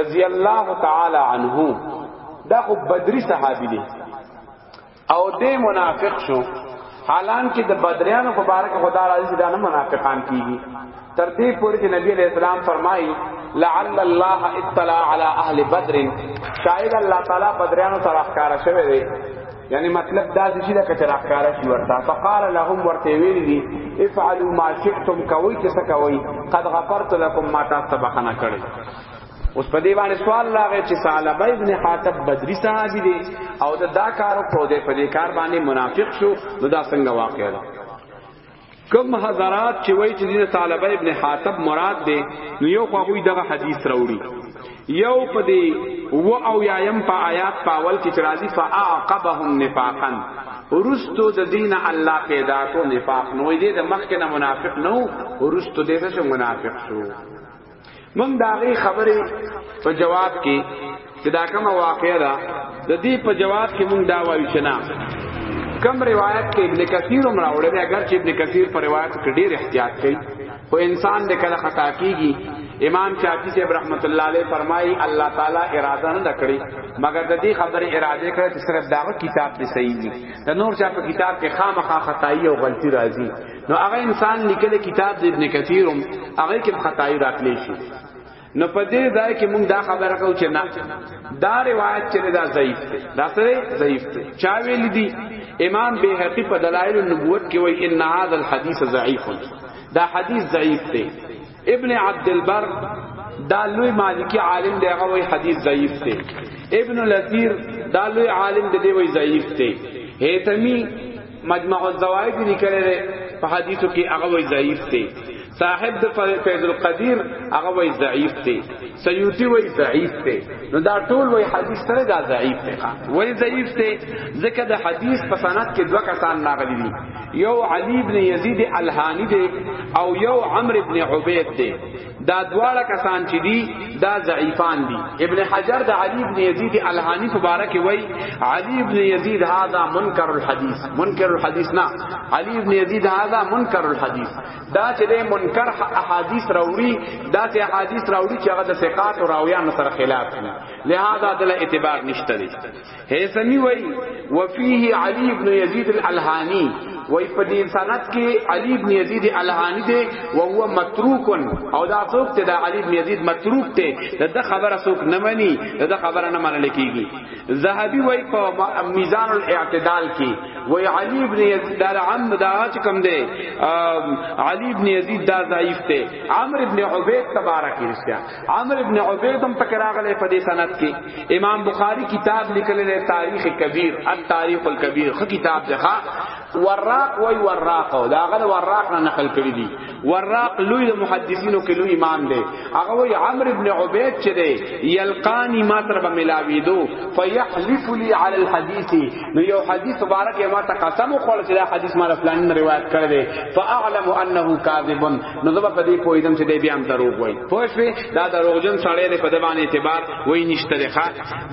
رضی الله تعالی عنه دا خو بدری صحابي دی او دې منافق شو حالان کې د بدریانو په باره کې خدا راضي دا نه منافقان کیږي تر دې پورې چې نبی علیہ السلام فرمایي لعل الله اطلع على اهل بدر شاید الله تعالی بدریانو سره ښکارا شوی دی یعنی مطلب دا چې دا کته راکاره شي ورته فقال لهم ورته ویل دي افعلوا ما شئتم کوي چې څه کوي قد غفرت لكم ما تاسو بخنه کړی اوس په دې باندې سوال لاغې چې ثعلبه ابن حاتب بدری صحابي دی او دا کار په دې په دې کار باندې منافق شو نو دا څنګه واقع ده کوم حضرات چې وایي چې دینه طالبه ابن حاتب مراد دی نو یو خو هغه دغه حدیث راوړي یو په دی و او یایم په آیات پاول کې راځي فاعقبهم نفاقا ورستو د دین الله پیدا کو نفاق نو دې د مخ کې نه منافق نو ورستو دې څه منافق شو موږ دا غي خبرې په جواب کې چې دا کومه واقعه ده د دې په جواب کې موږ دا وایو چې نه کم روایت کې ابن کثیر هم راوړی دی اگر چې ابن کثیر پر روایت کې ډیر احتیاط کوي خو انسان د کله خطا کیږي امام شافعی صاحب رحمت الله علیه فرمایي الله تعالی اراده نه کړی مگر د دې خبره اراده کړې چې صرف دا کتاب دې صحیح دي د نور چا په کتاب کې خامخا خدای او غلطي راځي نو هغه انسان لیکل کتاب د ابن کثیرم هغه کې خدای راتلی شي نو په دې ځای کې موږ دا خبره کوو چې نه دا روایت چې دا ضعیف دی دا سره ضعیف دی چا ویل دی امام بیهقی په دلایل النبوت کې وایي ان هاذا الحديث ضعیف دا حدیث ضعیف دی ابن عبد البر دا لوی مالکی عالم دی هغه وی حدیث ضعیف دی ابن الاثیر دا لوی عالم دی دی وی ضعیف دی هیتمی مجمع الزوائد لیکلی دی په حدیثو کې هغه وی ضعیف دی صاحب د فیض القدیر هغه وی ضعیف دی سیوطی وی ضعیف دی نو دا ټول وی حدیث سره دا ضعیف دی وی ضعیف دی ځکه د حدیث په سند کې دوه کسان راغلي دي یو علی ابن یزید الهانی دی او یو عمرو ابن عبید دی دا دواړه کسان چې دي دا ضعیفان دي ابن حجر د علی ابن یزید الهانی مبارک وای علی ابن یزید هاذا منکر الحدیث منکر الحدیث نه علی ابن یزید هاذا منکر الحدیث دا چې د منکر احادیث راوړي دا چې احادیث راوړي چې هغه د ثقات او راویان سره خلاف دي لہذا دل اعتبار نشته هیثمی وای وفيه علي ابن يزيد الالهاني وای په دې سند کې علي ابن يزيد الالهاني دی او هو متروک او دا څوک ته دا علي ابن يزيد متروک ته دا خبره څوک نه مني دا خبره نه منل کیږي زهبي وای په میزان الاعتدال کې وای علي ابن يزيد دا عم دا کم دی علي ابن يزيد دا ضعیف ته عمرو ابن عبید تبارک رسیا عامر ابن عبید هم پکې راغلی په دې سند کې امام بخاری کتاب لیکل دی تاریخ کبیر التاریخ الکبیر خو کتاب دی وراق وای وراق دا غل وراق نه نقل کړی دی وراق لوی د محدثینو کې لوی امام دی هغه وای عمرو ابن عبید چې دی یلقانی ما تر به ملاوی دو فیحلف لی علی الحدیث نو یو حدیث مبارک ما ته قسم خور چې دا حدیث ما فلان روایت کړی دی فاعلم انه کاذب نو زما په دې پویدم چې دې بیا هم دروغ وای پوه شو دا دروغجن سړی دې په دې باندې اعتبار وای نشته ده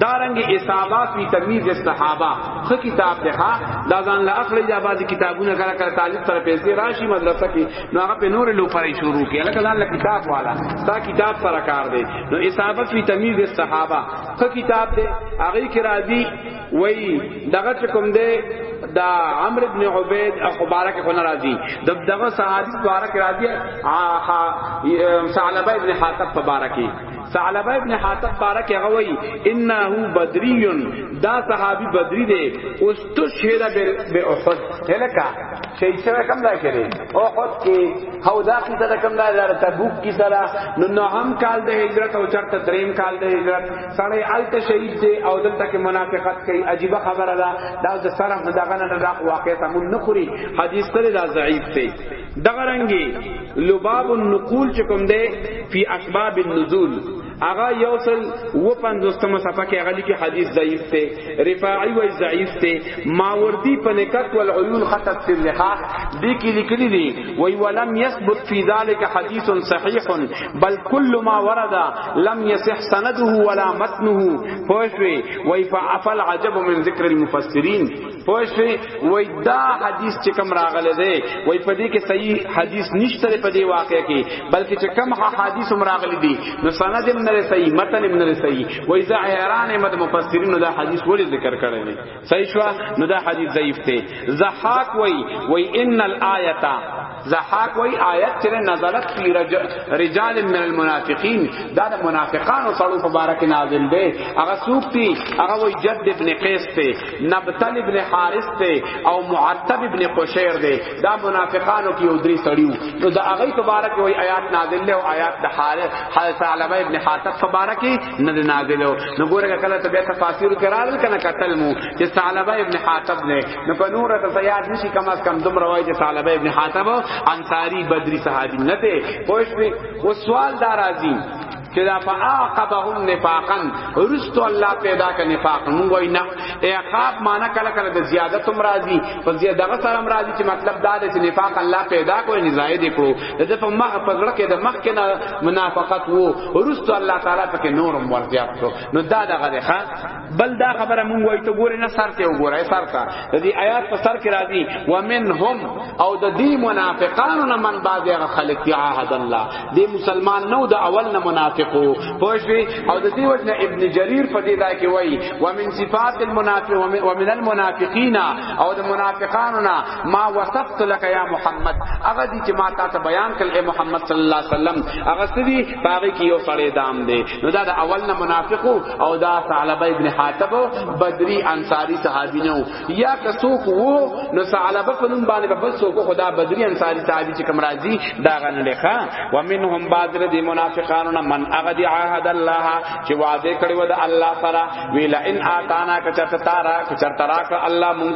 دا رنګ اصابات فی تمیز الصحابه خو کتاب ده دا ځان له اخلي دا بعضی کتابونه کړه کړه طالب تر پیسې راشي مدرسه کې نو هغه په نور لو پرې شروع کړي لکه ځان له کتاب والا دا کتاب سره کار دی نو اصابات فی تمیز الصحابه خو کتاب ده هغه کې راځي وی دغه چې کوم دی دا عمرو ابن عبید اخو بارک کو ناراضی د دغه صحابي بارک راضی ثعلبه ابن حاتب مبارکی ثعلبه ابن حاتب بارک هغه وی انه بدری دا صحابي بدری دی استشهد به احد هلکا شهید شوی کم ځای کې دی او خود کې هو دا کی سره کم ځای لاره تبوک کی سره نو نو هم کال د هجرت او چرته دریم کال د هجرت سړی الته شهید دی او دلته کې منافقت کوي عجیب خبره ده دا د سره دغه نه دا واقع ته مون نخوري حدیث ترې دا ضعیف دی دغه رنګي لباب النقول چې کوم دی فی اسباب النزول اغا یوصل و پنځوستمه صفحه کې اغلی کې حدیث ضعیف ته رفاعی و ضعیف ته ماوردی پنکت والعیون خطت فی اللحاح دی کې لیکلی دی وی ولم یثبت فی ذلک حدیث صحیح بل كل ما ورد لم يصح سنده ولا متنه پوښوي وای فعفل عجب من ذکر المفسرین پوښوي وای دا حدیث چې کوم راغله ده وای په دې کې صحیح حدیث نشته په دې واقع کې بلکې چې کوم حدیث هم راغلي دي نو سند هم نه صحیح متن هم نه صحیح وای زه حیران مد مفسرین دا حدیث ولې ذکر کړی صحیح شو نو دا حدیث ضعیف دی زحاق وای وای ان الایتا زحاق وای آیت چې نزلت فی رجال من المنافقین دا د منافقانو سره په باره کې نازل دی هغه سوق دی هغه وای جد ابن قیس دی نبتل ابن حارث دی او معتب ابن قشیر دی دا منافقانو کې یو درې سړیو نو دا هغه په باره کې وای آیات نازل دی او آیات د حارث حارث علمه ابن حاتب په باره کې نه دی نازل نو ګوره کله ته به تفاسیر کرال کنه قتل مو چې ثعلبه ابن حاتب نه نو په نور ته سیاد نشي کم از کم دم روایت چې ثعلبه ابن حاتب انصاری بدری صحابي نه دی خوش به و سوال دار عظیم چې دا فاعقبهم نفاقا رستو الله پیدا ک نفاق مونږ وای نه اعقاب معنا کله کله د زیادت هم راځي په زیاده غ سره هم راځي چې مطلب دا دی چې نفاق الله پیدا کوی نه زائد کړو د په مخ په زړه کې د مخ کې نه منافقت وو ورستو الله تعالی پکې نورم ورزیات کړو نو دا دغه ده ښا بل دا خبره مونږ وای ته ګورې نه سر ته وګورې سر ته د دې آیات په سر کې راځي ومنهم او د دې منافقانو نه من بعض هغه خلک دی عهد الله دې مسلمان نو د اول نه منافقو پوښوي او د دې وجنه ابن جرير په دې دا کې وای ومن صفات المنافق ومن المنافقین او د منافقانو نه ما وصفت لك يا محمد هغه دي چې ما تا ته بیان کړ اے محمد صلی الله علیه وسلم هغه سدي باغی کې یو سړی دام دی نو دا د اول نه منافق او دا ثعلبه ابن حاتب بدری انصاری صحابی نو یا کسوک وو نو ثعلبه په نوم باندې په بل سوک خدا بدری انصاری صحابی چې کوم راځي دا غن لخوا ومنهم بعض د منافقانو نه من هغه دي عهد الله چې وعده کړی و د الله سره ویل ان اتانا کچرتا را کچرتا را الله مونږ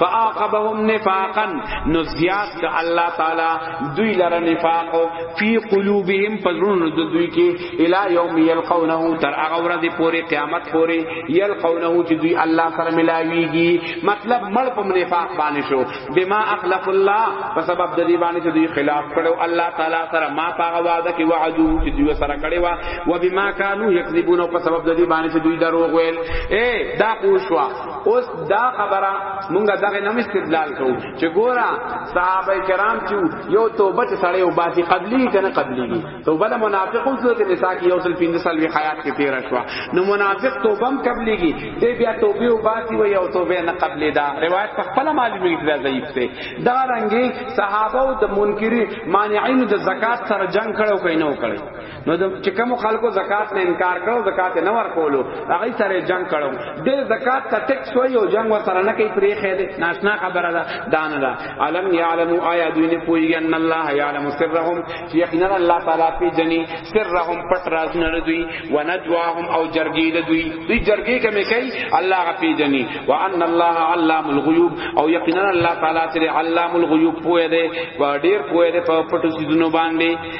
فاعقبهم نفاقا نو زیاد ک الله تعالی دوی لره نفاق فی قلوبهم پزړونو د دوی کې الی یوم یلقونه تر هغه ورځ پورې قیامت پورې یلقونه چې دوی الله سره ملاویږي مطلب مړ په نفاق باندې شو بما اخلف الله په سبب د دې باندې چې دوی خلاف کړو الله تعالی سره ما پاغه وعده کې وعدو چې دوی سره کړی و و بما کانوا یکذبون په سبب د دې باندې چې دوی دروغ ویل اے دا پوښوا اوس دا خبره مونږه دغه نم استدلال کوو چې ګورا صحابه کرام چې یو توبه چې سړی او باسي قبلي کنه قبلي توبه له منافقو سره د نساء کې یو سل پیند سال وی حیات کې تیر شو نو منافق توبه هم قبلي کی دی بیا توبه او باسي و یو توبه نه قبلي دا روایت په خپل معلومه کې دا ضعیف دی دا رنګي صحابه او د منکری مانعین د زکات سره جنگ کړو کینو کړو نو چې کوم خلکو زکات نه انکار کړو زکات نه ورکولو هغه سره جنگ کړو ډېر زکات ته ټیکس وای او جنگ ورسره نه کوي پرې خې دې ناشنا خبره ده دان ده علم یعلم آیا دوی نه پوي ان الله یعلم سرهم یقینا الله تعالی په جنی سرهم پټ راز نه دوی ونجواهم او جرګی د دوی دوی جرګی کوي کوي الله په جنی وان الله علام الغیوب او یقینا الله تعالی سره علام الغیوب پوي دې ډېر پوي دې په پټو سيزونو باندې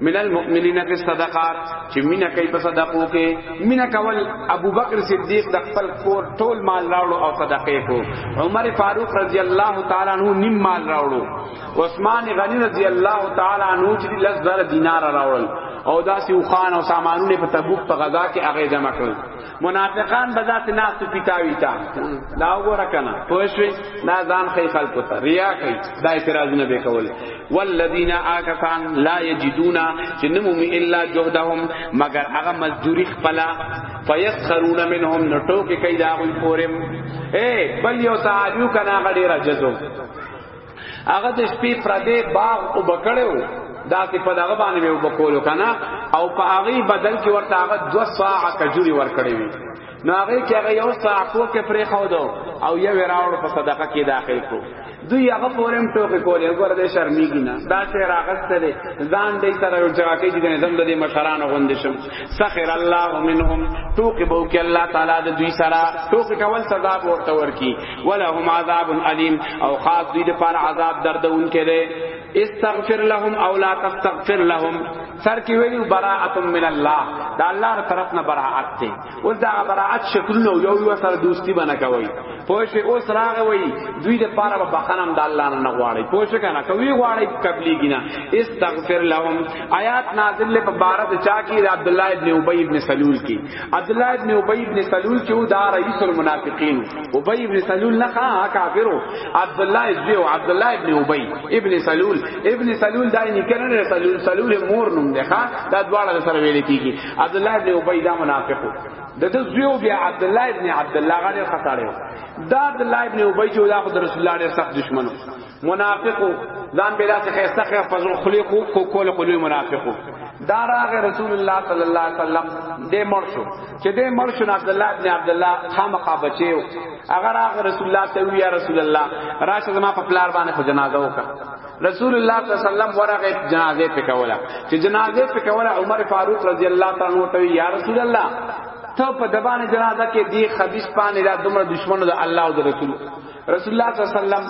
من المؤمنین فی الصدقات چې مینا کوي په صدقو کې مینا کول ابو بکر صدیق د خپل کور ټول مال راوړو او صدقې کو عمر فاروق رضی الله تعالی عنہ نیم مال راوړو عثمان غنی رضی الله تعالی عنہ چې لږ زر دینار راوړل او داسې وخان او سامانونه په تبوک په غزا کې هغه جمع کړل منافقان به ذات ناس پیتاوی تا دا وګوره کنه پوه شوې دا ځان خی خلق ته ریا کوي دا اعتراضونه به کول والذین آکسان لا یجدون چې نمومي الا جهدهم مگر هغه مزدوری خپل فیسخرون منهم نټو کې کیدا غوي پورم اے بل یو تعالیو کنا غډی راجزو هغه د شپې پردې باغ او بکړو دا چې په دغه باندې به وبکولو کنه او په هغه بدل کې ورته هغه 2 ساعه کجوري ورکړې وي نو هغه کې هغه یو ساعه کو کې پرې خو دو او یو راوړ په صدقه کې داخل کو دوی هغه پورم ټوکې کولې وګوره دې شرمېږي نه دا چې راغسته دې ځان دې سره یو ځای کې دې زم دې مشران غوندې شم سخر الله منهم ټوکې بو کې الله تعالی دې دوی سره ټوکې کول سزا ورته ورکی ولهم عذاب الیم او خاص دوی د پاره عذاب دردون کړي استغفر لهم او لا تستغفر لهم سر کی ویلی براءت من الله دا الله تر طرف نه براءت دی اوس دا براءت شکل نو یو یو سره دوستی بنا کوي پوښ اوس راغ وی دوی د پاره په بخنم د الله نه غواړي پوښ کنه کوي غواړي قبلي گینا استغفر لهم آیات نازل په بارد چا کی عبد الله ابن ابی ابن سلول کی عبد الله ابن ابي ابن سلول چې دا رئیس المنافقین ابي ابن سلول نه ښه کافرو عبد الله ابن او عبد الله ابن ابي ابن سلول ابن سلول دا نه کړنه سلول سلول مور نوم ده ښه دا دواړه سره ویل کیږي عبد الله ابن ابي دا منافقو د د زیو بیا عبد الله ابن عبد الله غنی خطاړو دا عبد الله ابن ابي چې دا خو رسول الله ډېر سخت دشمنو منافقو ځان بلا څخه استخه فزو خلیقو کو کول خلی منافقو دا راغ رسول الله صلی الله علیه وسلم دې مرشو چې دې مرشو عبد الله ابن عبد الله خامخا بچیو اگر هغه رسول الله ته وی یا رسول الله راشه زما په پلار باندې خو جنازه وکړه رسول الله صلی الله علیه وسلم ورغه جنازه په کوله چې جنازه په کوله عمر فاروق رضی الله تعالی عنہ ته یا رسول الله ته په دبانې جنازه کې دی خبيث پانه دا دومره دشمنو د الله او د رسول رسول الله صلی الله علیه وسلم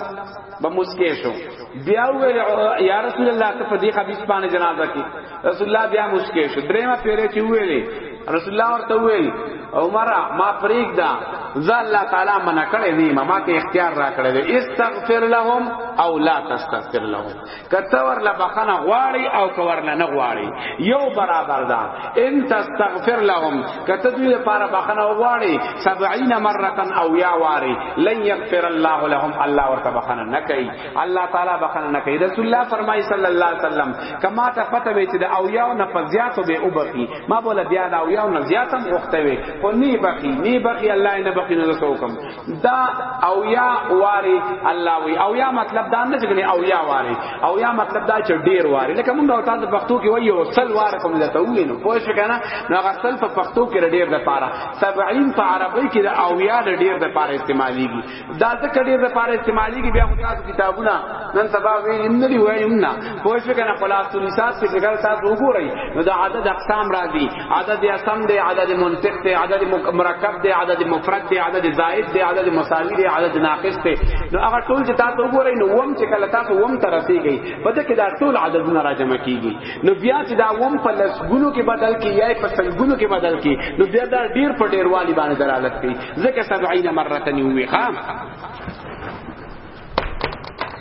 به مسکه شو بیا ویل یا رسول الله ته په دې حدیث باندې جنازه کې رسول الله بیا مسکه شو درېما پیره چې ویلې رسول الله ورته ویل عمر ما فریق دا ز الله تعالی منع کړې نه ما ته اختیار را کړې استغفر لهم او لا تستغفر لهم کته ورله بخنه غواړي او که ورله نه غواړي یو برابر ده ان تستغفر لهم کته دوی لپاره بخنه غواړي 70 مره او یا واري لن یغفر الله لهم الله ورته بخنه نه کوي الله تعالی بخنه نه کوي رسول الله فرمایي صلی الله علیه وسلم کما ته پته وي چې د او یاو نه پزیاتو به او بخي ما بوله بیا د او یاو نه زیاتم وخته وي خو نی بخي نی بخي الله نه بخي نه سوکم دا او یا واری الله وی او یا مطلب دا نه چې او یا واری او یا مطلب دا چې ډیر واری لکه موږ او تاسو پښتو کې وایو او سل وار کوم دا ته وینو پوه شو کنه نو هغه سل په پښتو کې ډیر د پاره 70 په عربی کې دا او یا ډیر د پاره استعمالیږي دا ځکه ډیر د پاره استعمالیږي بیا تاسو کتابونه نن سبا وی نه دی وایم نه پوه شو کنه خلاص لسات کې څنګه تاسو وګورئ نو دا عدد اقسام راځي عدد اسم دی عدد منطق دی عدد مرکب دی عدد مفرد دی عدد زائد دی عدد مساوی دی عدد ناقص دی نو هغه ټول چې تاسو وګورئ نو وم چې کله تاسو وم ته رسیږئ په دې کې دا ټول عددونه راجمع کیږي نو بیا چې دا وم په لسګونو کې بدل کی یا په سلګونو کې بدل کی نو بیا دا ډیر په ډیروالي باندې دلالت کوي ځکه 70 مره ته نیوي ها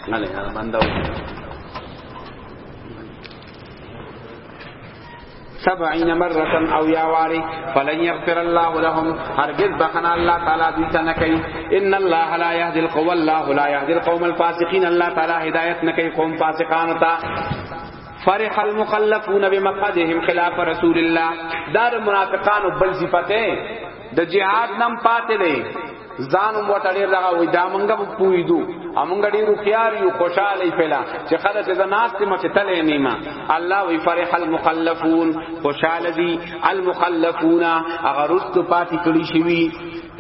نه نه باندې سبعين مرة أو ياواري فلن يغفر الله لهم هرجز بخنا الله تعالى دويتنكي إن الله لا يهدي القوى الله لا يهدي القوم الفاسقين الله تعالى هدايتنكي قوم فاسقان تا فرح المخلفون بمقعدهم خلاف رسول الله دار منافقان بل صفته د جهاد نم پاتې دی ځان مو ټړې لغه وې دا مونږ په پوي دو امونږ ډېر خيار یو خوشاله پیلا چې خلک ز ناس ته مخ تلې نیما الله وی فرح المخلفون خوشاله دي المخلفون اگر رست پاتې کړي شي وي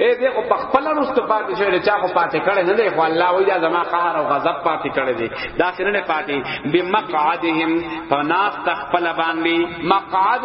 اے دې خو په خپل رست پاتې شوی چا خو پاتې کړي نه دی خو الله وی دا زما قهر او غضب پاتې کړي دي دا سره نه پاتې بمقعدهم فناس تخپل باندې مقعد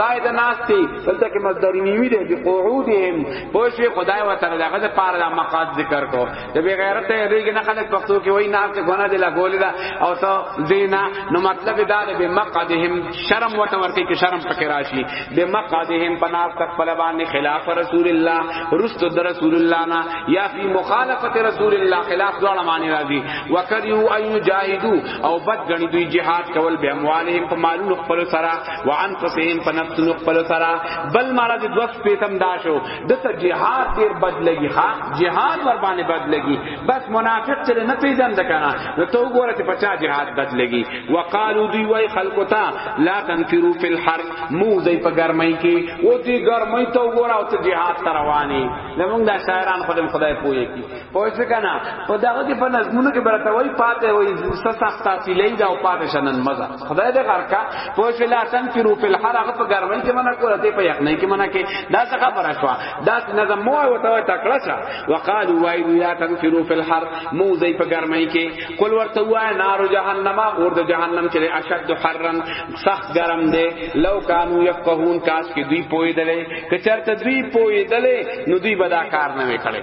زائد ناس ته دلته کې مصدر نیوی دی په قعودهم پوښي خدای وتعالى دغه د پاره د مقاد ذکر کو ته به غیرت ریګ نه خلک پښتو کې وای نه څه غونه دی لګول دا او ته زینا نو مطلب دا دی به مقادهم شرم وته ورته کې شرم پکې راشي به مقادهم پناس تک په باندې خلاف رسول الله رست در رسول الله نه یا فی مخالفت رسول الله خلاف دوه معنی راځي وکریو ایو جاهدو او بد غنی دوی جهاد کول به اموالهم په مالونو خپل سره وانفسهم په نفسونو خپل سره بل مرض د وخت پیتم داشو دته جهاد ډیر بد لګي ها جهاد ور باندې بد لګي بس منافق چې نه پیژند کنه نو تو ګوره چې پچا جهاد بد لګي وقالو دوی وای خلکو ته لا تنفروا فی الحر مو دای په ګرمۍ کې او دې ګرمۍ ته ګوره او ته جهاد رواني لمونږ دا شاعران خدای خدای پوهه کی پوه شو کنه په دغه کې په نظمونو کې برته وای پاتې وای سستا تاسیلې دا او پاتې شنن مزه خدای دې غرکا پوه شو لا تن فی روپ الحر هغه په ګرمۍ کې منه کوله ته په یخنۍ کې منه کې دا څه خبره شو دا نظم مو او ته تکړه شه وقالو وای لا تن فی روپ الحر مو زې په ګرمۍ کې کول ورته وای نار جهنم اور د جهنم کې اشد حرن سخت ګرم دی لو کانو یفقهون کاش کې دوی پوی دلې کچرته دوی پوی دلې نو دوی بدا کار نه وکړي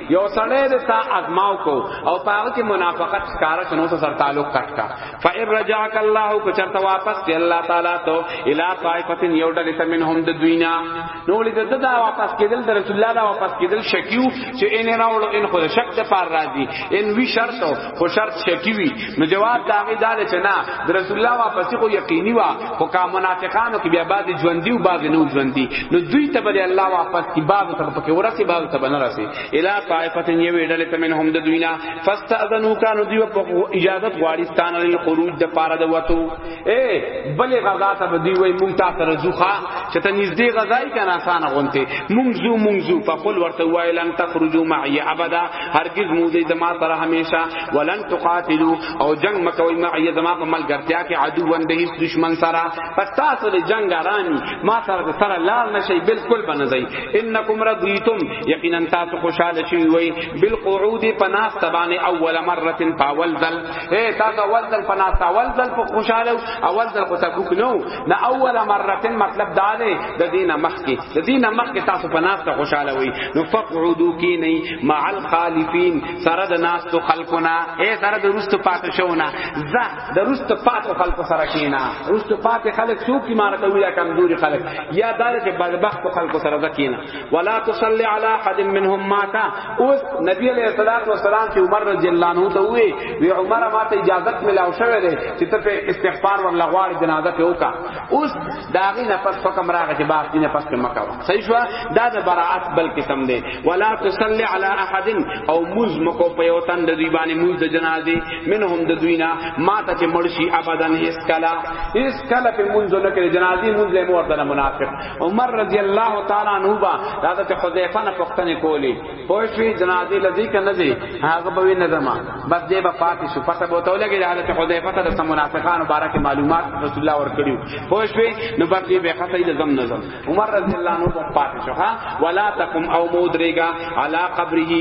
یو سړی د تا اغماو کو او پاغه کې منافقت ښکارا شنو سره سر تعلق کټ کا فئر رجاک الله کو چرته واپس کې الله تعالی تو الی طائفتن یو ډلې ته منهم د دوینا نو لید د دا واپس کېدل د رسول الله دا واپس کېدل شکیو چې ان راوړو ان خو شک د پار راضی ان وی شرط خو شرط شکی وی نو جواب دا غی دال چې نه د رسول الله واپسی خو یقیني وا خو کا منافقانو کې بیا بعد ژوندۍ او بعد نو ژوندۍ نو دوی ته بل الله واپس کی بعد ته پکې ورسي بعد ته بنه راسي الا طائفه یې ویډل ته من هم د دوی نه فاستاذنو کانو دوی په اجازه غواړستان له خروج د پاره د وته اے بل غزا ته دوی وای مونږ تا سره زوخه چې ته نږدې غزای کنه آسان غونته مونږ زو مونږ زو په خپل ورته وای لن تخرجوا معي ابدا هرگز مودی زما سره همیشه ولن تقاتلو او جنگ مکوی معی زما په ملګرتیا کې عدو ون به دشمن سره پس تاسو د جنگ رانی ما سره سره لار نشي بالکل بنځي انکم رضیتم یقینا تاسو خوشاله شي وي بالقعود پناس تبان اول مره پاول دل اے تاسو اول دل پناس اول دل په خوشاله اول دل کو تبوک نو نه اول مره مطلب داله د دینه مخ کې د دینه مخ کې تاسو پناس خوشاله وي نو فقعدو کی نه مع الخالفین سره د ناس تو خلقنا اے سره د رست پات شونا ز د رست پات خلق سره کینا رست پات خلق سو کی مارته ویا کمزوری خلق یا دار چې بدبخت خلق سره زکینا ولا تصلی علی احد منهم مات اوس نبی علیہ الصلوۃ والسلام چې عمر رضی الله عنه ته وی وی عمر ما ته اجازه ملاو شوه چې ته استغفار ورلغوار جنازه ته وکا اوس دا غي نه پس حکم راغی چې باغ دینه پس په مکه صحیح شو دا د براءت بل قسم دی ولا تصلي على احد او موز مکو په یو تن د دوی باندې موز د جنازه منهم د دوی نه ما ته چې مرشي ابدا هیڅ کلا هیڅ کلا په موز نه کړي جنازه موز له مور دنه منافق عمر رضی الله تعالی عنہ با حضرت حذیفه نه پښتنه کولی پوه شوې جنازې لذي که نه ځي هغه به وي نه ځما بس دې به پاتې شو پته به ورته ولګي د حضرت حذیفه ته د سم منافقانو باره کې معلومات رسول الله ورکړي پوه شوې نو بس دې به خطه د ځم نه ځم عمر رضی الله عنه به پاتې شو ها ولا تقم او مودريګا علا قبره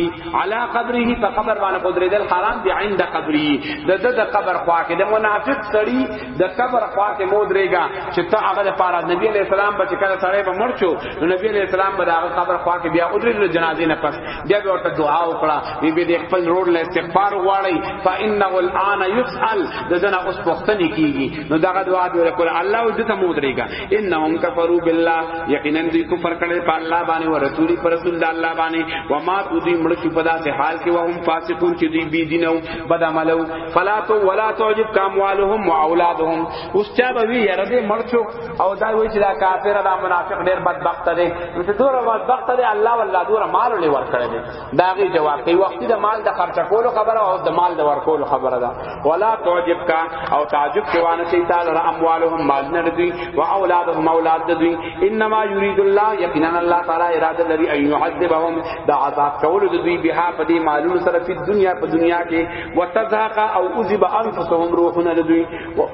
علا قبره په قبر باندې قدرې دل حرام دي عند قبره د د قبر خوا کې د منافق سړي د قبر خوا کې مو درېګا چې ته هغه لپاره نبی علیہ السلام به کله سړی به مړ شو نو نبی علیہ السلام به هغه قبر خوا کې بیا ودرېدل جنازې نه پس بیا به ورته دعا وکړه بی بی دې خپل روړ له استغفار غواړي فانه الان يسال د جنا اوس پښتني کیږي نو دغه دعا دی ورکول الله دې ته مو درېګا انهم کفروا بالله یقینا دې کفر کړي په الله باندې او رسول پر رسول الله باندې و ما تو دې مړ شو په داسې حال کې وهم فاسقون چې دې بی دینو بد عملو فلا تو ولا تعجب کاموالهم واولادهم اوس چا به وی یاره دې مرچو او دا وی چې دا کافر دا منافق ډېر بدبخت دی نو ته دوره بدبخت دی الله والله دوره مال له ور کړی دی دا غي جواب کوي وخت د مال د خرچ کولو خبره او د مال د ور کولو خبره ده ولا تعجب کا او تعجب کوانه چې تعالی را اموالهم مال نه دی او اولادهم اولاد دی انما یرید الله یقینا الله تعالی اراده لري ان يعذبهم دا عذاب کول د دوی بها په دې مالونو سره په دنیا په دنیا کې وتزهق او اذب انفسهم روحنا لدوی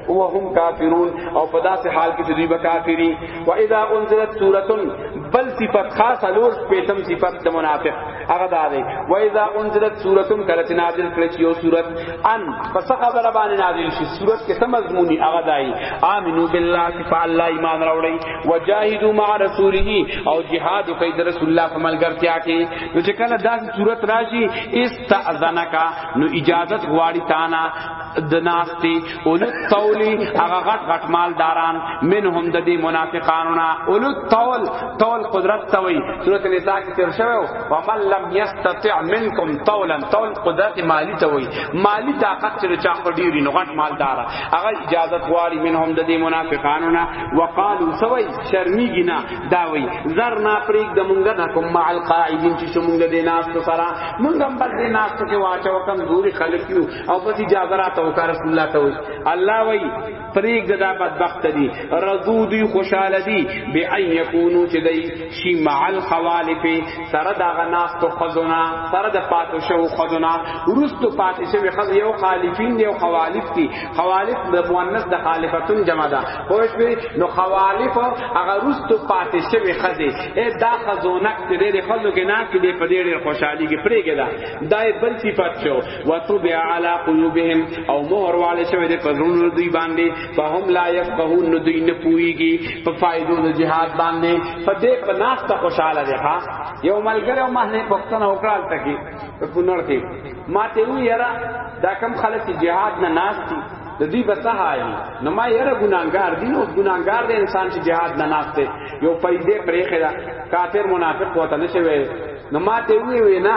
وهم کافرون او په داسې حال کې چې دوی به کافری و اذا انزلت سوره بل صفات خاص لور پیتم صفات د منافق هغه دا دی و اذا انزلت سوره کله چې نازل کړي چې یو سوره ان پس خبره باندې نازل شي سوره کې سم مضمونی هغه دای امنو بالله فالله ایمان راوړی وجاهدوا مع رسوله او جهاد کوي د رسول الله په ملګرتیا کې نو چې کله دا صورت راشي استاذنک نو اجازت غواړي تانا د ناستی اول تولی هغه غټ غټ مالداران منهم د دې منافقانو نه اول تول تول قدرت توي سورۃ النساء کې تیر شوو ومن لم یستطع منکم تولا تول قدرت مالی توي مالی طاقت چې چا خډيري نو غټ مالدار هغه اجازه غواړي منهم د دې منافقانو نه وقالو سوي شرميږي نه دا وي زر نه پرېګ د مونږ نه کوم مع القاعدين چې مونږ د ناس ته سره مونږ هم بس د ناس ته واچو کم زوري خلک یو او پس اجازه راته وکړ رسول الله ته وي الله وي پرېګ دا بدبخت دي رضو دي خوشاله دي بي ان يكونو چې دای شي مع الخوالف سره دا ناس ته خزونه سره د پاتو شو خزونه ورستو پاتې شوی خز یو خالفین یو خوالف دي خوالف د مؤنث د خالفتون جمع ده خو شپې نو خوالف هغه رستو پاتې شوی خزه اے دا خزونک ته دې خزو کې ناس دې په دې ډېر خوشحالي کې پرېګه ده دا بل صفات شو وتوب علی قلوبهم او مهر والے شوی دې په زړونو دوی باندې فهم لا يفقهون نو دوی نه پويږي په فائدو د جهاد باندې په دې په ناس ته خوشاله ده ها یو ملګری او مهنه پښتنه وکړال تکي په کونړ کې ما ته وی یرا دا کم خلک چې جهاد نه ناشتي د دې بسهای نو ما یره ګناګار دین او ګناګار د انسان چې جهاد نه ناشته یو پیدې پرې خلا کافر منافق وته نشوي نو ما ته وی وی نه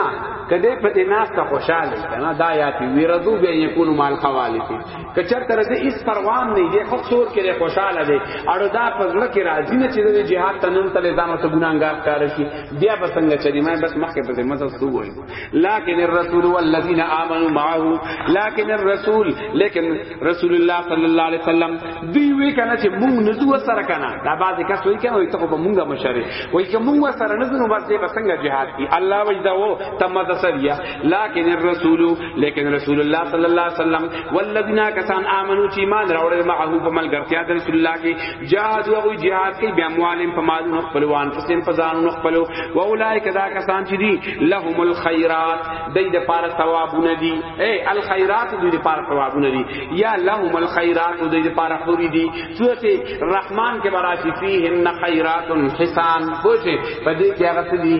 کده په دې ناس ته خوشاله کنه دا یاتی وی رضو به یکون مال خوالتی کچر تر دې اس پروان نه دی خود سور کړي خوشاله دی اړو دا پزړه کې راضی نه چې د جهاد تنن تل ځان ته ګناګار کار شي بیا بسنګ چلی ما بس مخکې په دې مزه سو وای لكن الرسول والذين آمنوا معه لكن الرسول لكن رسول الله صلى الله عليه وسلم دی وی کنه چې مونږ نه دوه سره کنه دا بعضی کس وی کنه وی ته په مونږه مشره وی که مونږ سره نه زنو بس دې بسنګ جهاد کی الله وجدا وو تم تسریا لكن الرسول لكن رسول الله صلى الله عليه وسلم والذين كسان آمنوا چې ایمان راوړل معه په ملګرتیا د رسول الله کې جهاد یو جهاد کې بیا موالم په مالونو خپلوان فسین په ځانونو خپلو و اولایک دا کسان چې دي لهم الخيرات دای د پاره ثوابونه دي اے الخيرات دې د پاره ثوابونه دي یا لهم الخيرات دې د پاره خوري دي سورته رحمان کې براشي فیهن خيرات حسان بوجه په دې کې هغه دي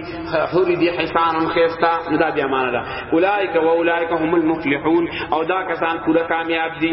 خوري دي حسان خيستا دا بیا معنا ده اولایک و اولایک هم المفلحون او دا کسان پورا کامیاب دي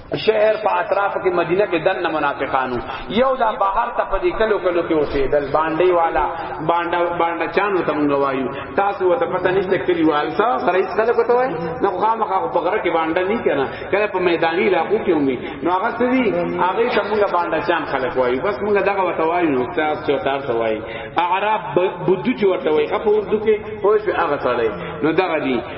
شهر په اطراف کې مدینه کې دنه منافقانو یو دا بهر ته په دې کلو کلو کې اوسېدل باندې والا باندې باندې چانو ته مونږ وایو تاسو ته پته نشته کلی والسا غریب خلک ته وای نو خامخا په غره کې باندې نه کنه کله په میداني علاقو کې ومي نو هغه څه دي هغه ته مونږ باندې چان خلک وایو بس مونږ دغه وته وایو نو تاسو ته تاسو وایي اعراب بدو چې ورته وایي خپل اردو کې پوه شو هغه سره نو دغه دي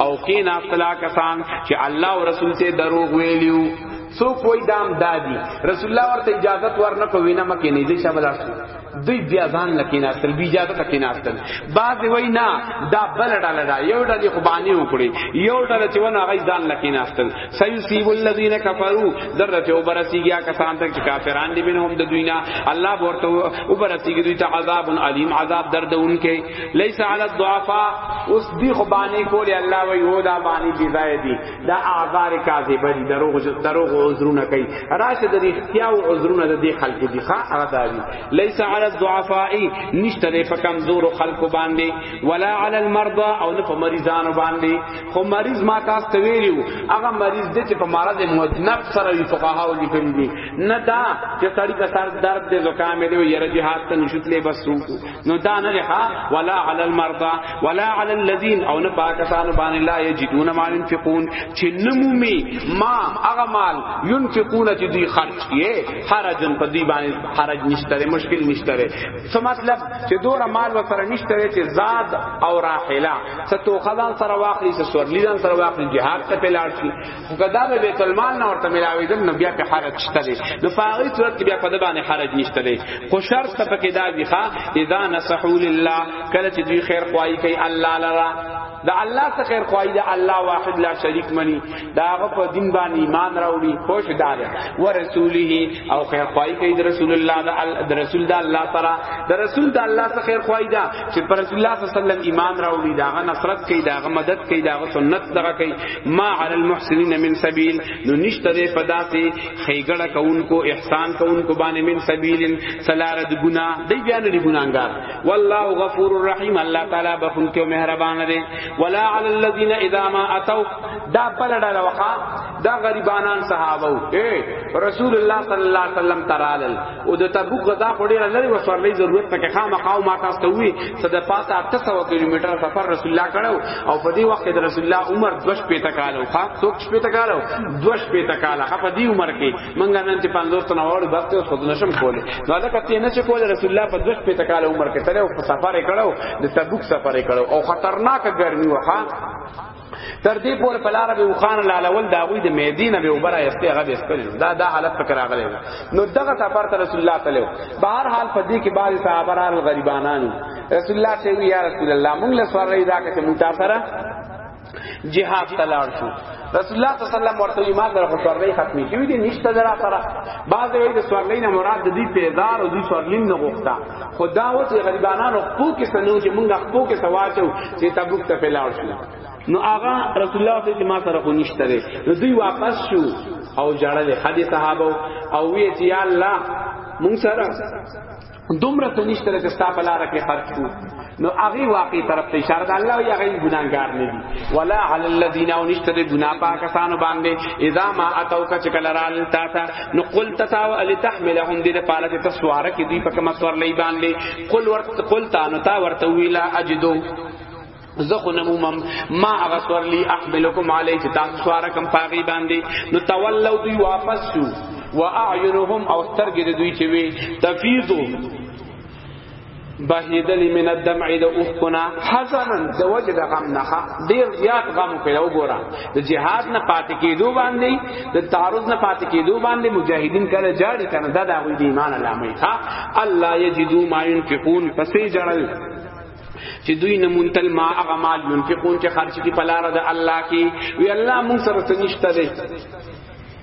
او کې نافتلا کسان چې الله او رسول ته دروغ ویلیو سو کوئی دام دادی رسول الله ورته اجازه ورنه کو وینا مکه نه دي شامل دوی بیا ځان لکیناستل بی اجازه تکیناستل بعض وای نه دا بل ډاله دا یو ډاله خو باندې وکړي یو ډاله چې ونه غي ځان لکیناستل سيصيب الذين كفروا ذره او برسیږي کسان ته چې کافران دي بنهم د دوینا الله ورته او برسیږي دوی ته عذاب علیم عذاب دردون کې لیس علی الضعفاء اوس دی خو باندې کولی الله وی هو دا باندې بی ځای دی دا اعذار کاذبه دی دروغ دروغ عذرونه کوي راشه د اختیا او عذرونه د دې خلق دی ښا هغه دا دی لیس علی الضعفاء نشته دی په کمزور خلق باندې ولا علی المرضى او نه په مریضانو باندې خو مریض ما تاسو ته ویلو هغه مریض دی چې په مرض مدنب سره وی فقها او لیکل دي نه دا چې سړی کا سر درد دی زکام دی یره جهاد ته نشوتلې بس نو دا نه ښه ولا علی المرضى ولا علی الذين او نه پاکستان باندې لا یجدون ما ينفقون چې نمومي ما هغه مال ينفقون چې دوی خرج کیه حرجن په دې باندې حرج نشته مشکل نشته څه مطلب چې دوره مال وسره نشته چې زاد او راحله څه تو خدان سره واخلي څه سورلیدان سره واخلي جهاد ته پلاړ شي خو کدا به بیت المال نه ورته ملاوي دل نو بیا په حرج شته دی نو په هغه صورت کې بیا په د باندې حرج نشته دی خو شرط ته پکې دا دی ښا اذا نصحوا لله کله چې دوی خیر خوایي کوي الله لرا دا الله څخه خیر خوایي دا الله واحد لا شریک منی دا هغه په دین باندې ایمان راوړي خوش دار او رسوله او خیر خوایي کوي د رسول الله دا رسول دا الله سره د رسول دا الله څخه خیر خوایي دا چې پر رسول الله صلی الله علیه وسلم ایمان راوړي دا غ نصرت کوي دا غ مدد کوي دا غ سنت دغه کوي ما علی المحسنین من سبیل نو نشته دې پداسي خیګړه کوونکو احسان کوونکو باندې من سبیل سلاره د ګنا دی بیان لري ګناګار والله غفور الرحیم الله تعالی بخون کې مهربان دی ولا علی الذین اذا ما اتوا دا پلړه لوخه دا غریبانان صحابه اے رسول الله صلی الله علیه وسلم ترالل او د تبوک غزا خو ډیره لري و سوالې ضرورت پکې خامخا ما تاسو ته وی چې د پاسه 800 کیلومتر سفر رسول الله کړو او په دې وخت کې د رسول الله عمر 2 پېته کالو خا څوک پېته کالو 2 پېته کاله خا په دې عمر کې منګا نن ته 50 تنه وړ بس ته خود نشم کوله نو دا کته نه چې کوله رسول الله په 2 پېته کالو عمر کې تل او سفر کړو د تبوک سفر کړو او خطرناک ګرمي وخا تر دې پورې په لار به وخان لالول دا غوي د مدینه به وبره استه هغه به خپل دا دا حالت پکې راغلی نو دغه سفر ته رسول الله صلی الله علیه وسلم بهر حال په دې کې بعض صحابه را غریبانانو رسول الله صلی الله علیه رسول الله موږ له سره دا کې متاثره جهاد تلار شو رسول الله صلی الله علیه وسلم ورته ایمان در خو سورلې ختمې شوې دي نشته درا سره بعض وی د سورلې نه مراد د دې پیدار او د سورلین نه غوښته خدا و چې غریبانو خپو کې سنو چې مونږ خپو کې سواچو چې تبوک ته پلاړ شو نو آغا رسول الله صلی الله علیه وسلم ما سره خو نشته دی نو دوی واپس شو او جړل حدیث صحابه او وی چې یا الله مونږ سره دومره ته نشته چې ستا په لار کې خرج کو نو هغه واقعي طرف ته اشاره ده الله یې هغه ګناګار نه دي ولا علی الذین او نشته دې ګنا پاکستان باندې اذا ما اتو کا چکل رال تا تا نو قل تتا ول تحملهم دې په اړه ته سوار کې دې په کما سوار لې باندې قل ورت قل تا نو تا ورته ویلا اجدو زخو نمومم ما هغه سوار لی احملکم علی چې تاسو سوار کم پاغي باندې نو تولوا دوی واپس شو واعینهم او سترګې دوی چې وی تفیضو بهیدل من الدمع د اوخنا حزنا د وجه د غم نه ډیر زیات غم پیدا وګورا د جهاد نه پاتې کیدو باندې د تعرض نه پاتې کیدو باندې مجاهدین کله جاری کنه دا د ایمان علامه ښا الله یجدو ما ينفقون پسې جړل چې دوی نمونتل ما هغه مال ينفقون چې خرج کی پلار د الله کی وی الله مون سره تنشته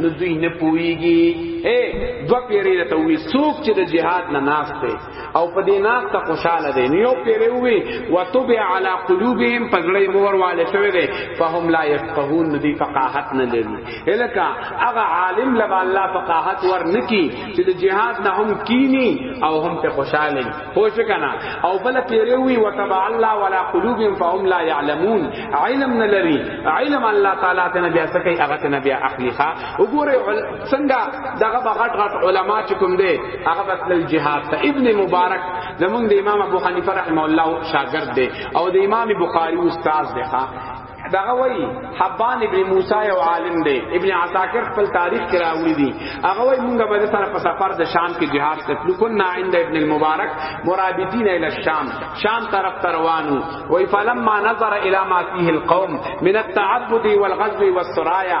نو دوی نه پويږي اے دو پیری ته وی څوک چې د جهاد نه ناس دی او په دې ناس ته خوشاله دی نیو پیری وی وتب علی قلوبهم پګړې مور والے شوی دی فهم لا يفقهون ندی فقاهت نه لري الکه هغه عالم لبا الله فقاهت ور نکی چې د جهاد نه هم کینی او هم ته خوشاله پوه شو کنه او بل پیری وی وتبع الله ولا قلوبهم فهم لا يعلمون علم نه لري علم الله تعالی ته نه بیا سکی هغه ته نه بیا اخلي ښا وګوره څنګه دغه بغټ غټ علما چې کوم دی هغه بتل جهاد ته ابن مبارک زمونږ د امام ابو حنیفه رحمه الله شاګرد دی او د امام بخاری استاد دی ښا دغه وای حبان ابن موسی یو عالم دی ابن عساکر خپل تاریخ کې راوړي دي هغه وای مونږه به سره په سفر د شام کې جهاد تکلو کو نه عند ابن المبارک مرابطین الى الشام شام طرف تروانو وای فلما نظر الى ما فيه القوم من التعبد والغزو والسرايا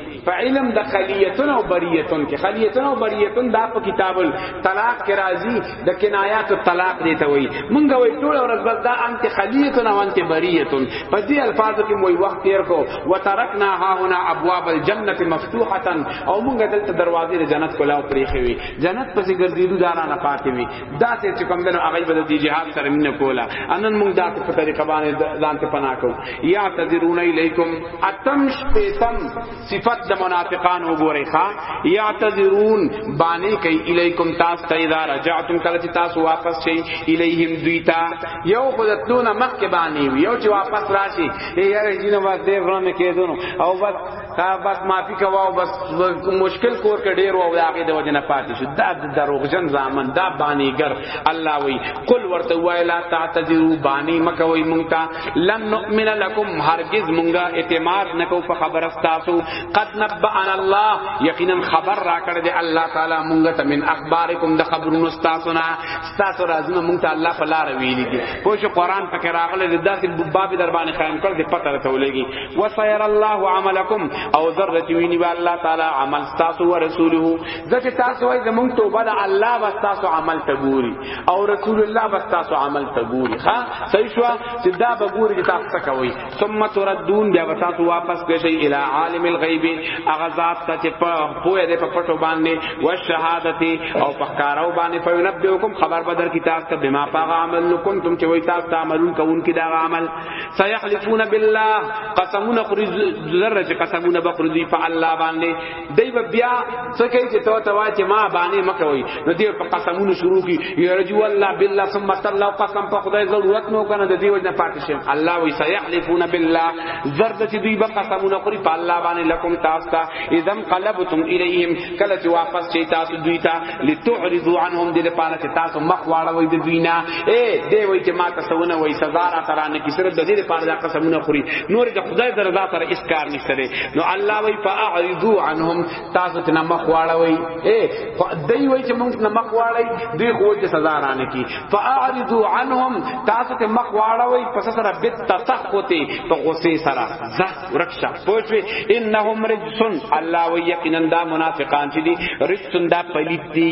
په علم د خلیتون او بریتون کې خلیتون او بریتون دا په کتاب الطلاق کې راځي د کنایات الطلاق دی ته وایي مونږ وایي ټول ورځ بس دا انت خلیتون او انت بریتون په دې الفاظو کې موږ وخت تیر کو وترکنا ها هنا ابواب الجنه مفتوحه او مونږ دلته دروازې د جنت کولا او پرې خوي جنت پسې ګرځېدو دا نه پاتې وي دا څه چې کوم دنو هغه به د جهاد سره مینه کولا انن مونږ دا په طریقه باندې ځان ته پناه کو یا تذرون الیکم اتم شپیتم صفت د منافقان وګورئ ښا یعتذرون باندې کوي الیکم تاسو ته اذا رجعتم کله چې تاسو واپس شئ الیهم دویتا یو خدتون مخ کې باندې یو چې واپس راشي یاره جنو بس دې ورنه کېدونو او بس کا بس معافي کوا او بس مشکل کور کې ډیر او هغه د وجنه پاتې شو دا دروغجن زامن دا باندې ګر الله وی قل ورته وای لا تعتذروا باندې مکوي مونږ لن نؤمن لكم هرگز مونږه اعتماد نکو په خبر استاسو قد نبأنا الله یقینا خبر را کړ دې الله تعالی مونږه ته من اخبارکم د خبرونو استاسو نه استاسو رازونه مونږ ته الله فلا رویلی دي پوش قران پکې راغله د داسې باب در باندې قائم کړ دې پته راته ولګي وسير الله عملکم او ذرت ویني الله تعالی عمل استاسو ورسوله ځکه تاسو وای زمونږ توبه د الله واستاسو عمل ته ګوري او رسول الله بس تاسو عمل ته ګوري ها صحیح شو چې دا به ګوري چې تاسو څه کوي ثم تردون بیا به تاسو واپس کشي الی عالم الغیب هغه ذات ته چې په پوهه دې په پټو باندې او شهادت او په کارو باندې په نبئکم خبر بدر کی تاسو ته بما پاغه عمل نو کنتم چې وای تاسو ته عملون کوون کی دا عمل سيحلفون بالله قسمون خرج ذره قسمون بقرذی فالله باندې دی به بیا څه کوي چې تو توا چې ما باندې مکه وای نو دی په قسمونو شروع کی یرجو الله بالله ثم استلا قسم په خدای ضرورت نو کنه د دې وجنه پاتې شم الله وی سيحلفون بالله زرد چې دوی به قسمونه خوري په الله باندې لکم تاسو ته اذا قلبتم الیهم کله چې واپس شي تاسو دوی ته لتعرضوا عنهم دې لپاره چې تاسو مخ واړوي د دوی نه اے دې وای چې ما تاسو نه وای سزا را ترانه کی صرف د دې لپاره دا قسمونه خوري نور د خدای درضا سره اس کار نشته دی نو الله وای فاعرضوا عنهم تاسو ته مخ واړوي اے دې وای چې موږ نه مخ واړی دوی خو چې سزا را نه کی فاعرضوا عنهم تاسو ته مخ واړوي پس سره بت تسخطه په غصه سره ورکشا پوچوي انهم رجسن الله ويقينا دا منافقان چې دي رجسن دا پليت دي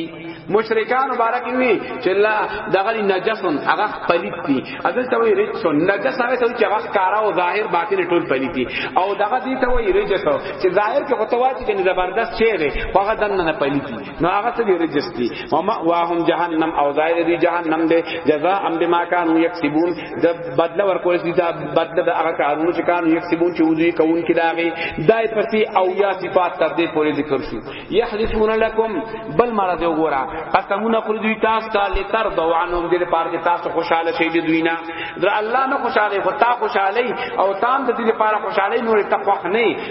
مشرکان مبارک وي چې الله دغه نجسن هغه پليت دي اذن ته وي رجسن نجس هغه څه چې هغه کارا او ظاهر باطن ټول پليت دي او دغه دي ته وي رجس چې ظاهر کې هوتوا چې زبردست شی دی هغه دنه نه پليت دي نو هغه ته دی رجس دی و ما واهم جهنم او ظاهر دی جهنم دی جزاء ام بما كانوا يكسبون د بدل ورکول دي دا بدل د هغه کارونو چې کانو يكسبون چې وځي کون کې داغي دای پسې او یا صفات تر دې پورې ذکر شو يحلفون لكم بل مر دې وګوره قسمونه خوري دوی تاسو ته لتر دوانو دې پار کې تاسو خوشاله شي دې دوی نه در الله نه خوشاله خو تا خوشاله او تام د دې لپاره خوشاله نور تقوا نه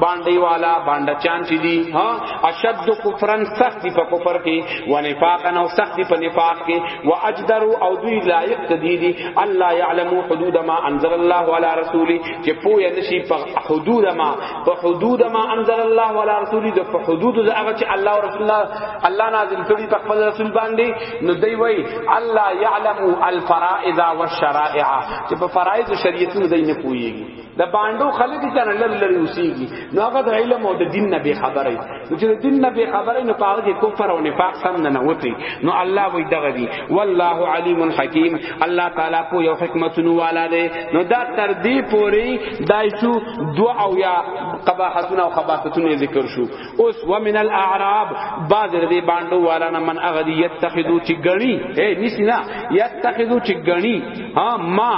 باندې والا باندې چان چې دي ها اشد کفرن سخت دي په کفر کې و نفاق او سخت دي په نفاق کې و اجدر او دوی لایق دي دي الله يعلم حدود ما انزل الله على رسوله چې پوهه نشي په حدود ما په حدود ما انزل الله على رسوله د په حدود د هغه چې الله او رسول الله الله نازل کړي په خپل رسول باندې نو دوی وای الله يعلم الفرائض والشرائع چې په فرائض شریعتونو دوی نه پوهیږي د باندو خلک چې نه لری لری اوسېږي نو هغه د علم او د دین نه به خبره نو چې د دین نه به خبره نو پاره کې کفر او نفاق سم نه نه وتی نو الله وی دغه دی والله علیم حکیم الله تعالی په یو حکمت نو والا دی نو دا تر دې پوری دایشو دعا او یا قباحتونه او خباحتونه ذکر شو اوس ومن الاعراب بعض دې باندو والا نه من اغدی یتخذو چې غنی اے نسی نه یتخذو چې غنی ها ما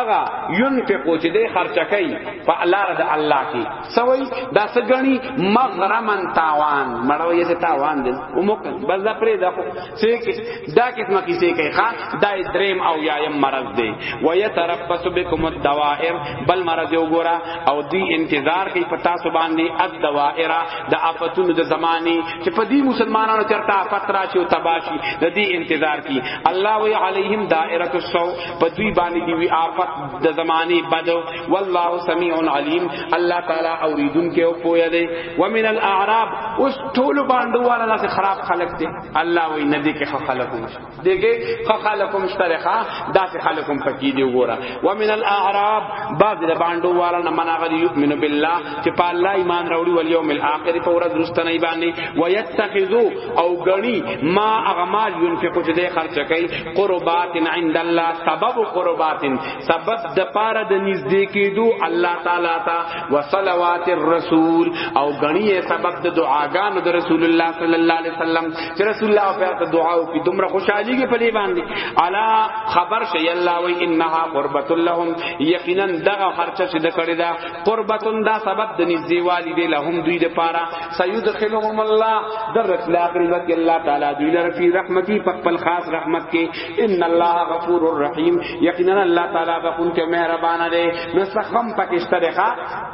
اغا ينفقو چې دې خرچه کوي په لار د الله کې سوي دا سګني مغرمن تاوان مړو یې تاوان دې وموک بس دا پرې دا خو سې دا قسمه کې سې کوي ښا دا دریم او یایم مرض دی ويتربص بكم الدوائر بل مرض یو ګورا او دی انتظار کوي پتا سو باندې الدوائر د افتونو د زماني چې په دې مسلمانانو چرته فترا شي او تباشي د دې انتظار کی الله وی علیهم دائره السو په دوی باندې دی وی آفت د زمانه بد والله سميع عليم الله تعالی اوریدونکو او پوهه دی ومن الاعراب اوس ټول باندې والا داسې خراب خلق دي الله وی نه دي کې خلقو دغه خلقو مشترکه داسې خلقو پکې دی وګوره ومن الاعراب بعض د باندې والا نه مناغلی یؤمن بالله چې په الله ایمان راوړي ول یوم الاخر په ورځ رستنه باندې ويتخذو او غنی ما اغمال ينفقو چې د خرچ کوي قربات عند الله سبب قربات سبب د پاره د نږدې کېدو الله تعالی تا وصلوات الرسول او غنی سبب د دعاګانو د رسول الله صلی الله علیه وسلم چې رسول الله په دعا او کې دومره خوشحالي کې پلي باندې الا خبر شي الله وی انها قربت لهم یقینا دغه خرچ چې د کړی دا قربتون دا سبب د نږدې والي دی لهم دوی د پاره سيدخلهم الله درت لا قربت الله تعالی دوی لره فی رحمتی په خپل خاص رحمت کې ان الله غفور الرحیم یقینا الله تعالی بخون کې مهربان دی نو سخم پکشته ده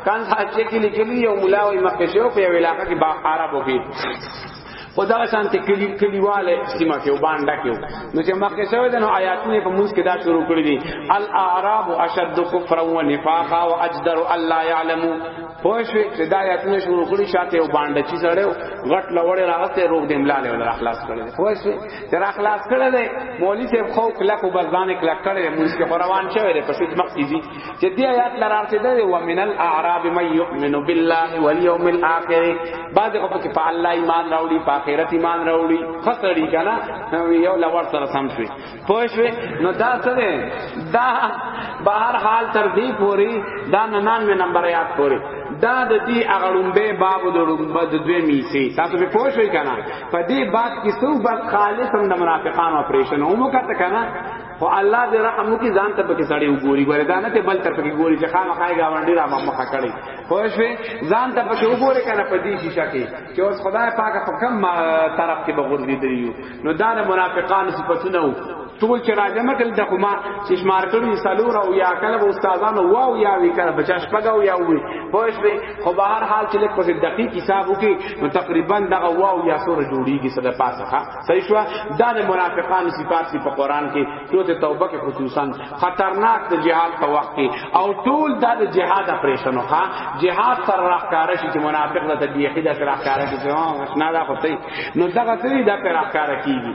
کان ساتي کې لیکلی یو مولا او مکه شو په علاقه کې با عربو کې او دا شان ته کلی کلیواله سیمه کې وبانډه کې نو چې مخکې شوی د نو آیاتونه په موږ کې دا شروع کړی دي الاعراب اشد کفرا ونفاقا واجدر الله يعلمو پوه شو چې دا یاتونه شروع کړی شاته یو باندې چې سره غټ لوړې راغته روغ دې ملاله ولا اخلاص کړل پوه شو تر اخلاص کړل مولوی صاحب خو کلک وبزان کلک کړل موږ کې روان شوی دی پس مخ کیږي چې دې آیات لرار ته دی و من الاعراب من یؤمن بالله والیوم الاخر بعد خو کې په الله ایمان راوړي په آخرت ایمان راوړي خسرې کنا یو لوړ سره سم شوی پوښوي نو دا څه دی دا بهر حال تر دې پوری دا 99 نمبر یاد پوری دا د دې اغړومبه باب د لومبه د دوی میسي تاسو به پوښوي کنه په دې باب کې څو بس خالص هم د منافقانو اپریشن هم وکړه کنه خو الله دې رحم وکي ځان ته پکې سړی وګوري ګوره دا نه ته بل تر پکې ګوري چې خامہ خای گاونډي را مخه کړي خو شوي ځان ته پکې وګوري کنه په دې شیشه کې چې اوس خدای پاک په کم طرف کې بغور دي دی نو دا د منافقانو صفاتونه وو ټول چې راځم کله د کومه چې شمار کړو سالور او یا کله به استادانو واو یا وی کله بچا شپګاو یا وی پوښ به خو به هر حال چې لکه په دقیق حساب وکي نو تقریبا دغه واو یا سور جوړیږي صد پاسه صحیح شو دا د منافقانو صفات په قران کې سورته توبه کې خصوصا خطرناک د جهاد په وخت کې او ټول دا د جهاد اپریشن ښا جهاد سره راکار شي چې منافق د تبلیغ د سره راکار شي چې ها نه دا خو نو دغه سری دا پر راکار کیږي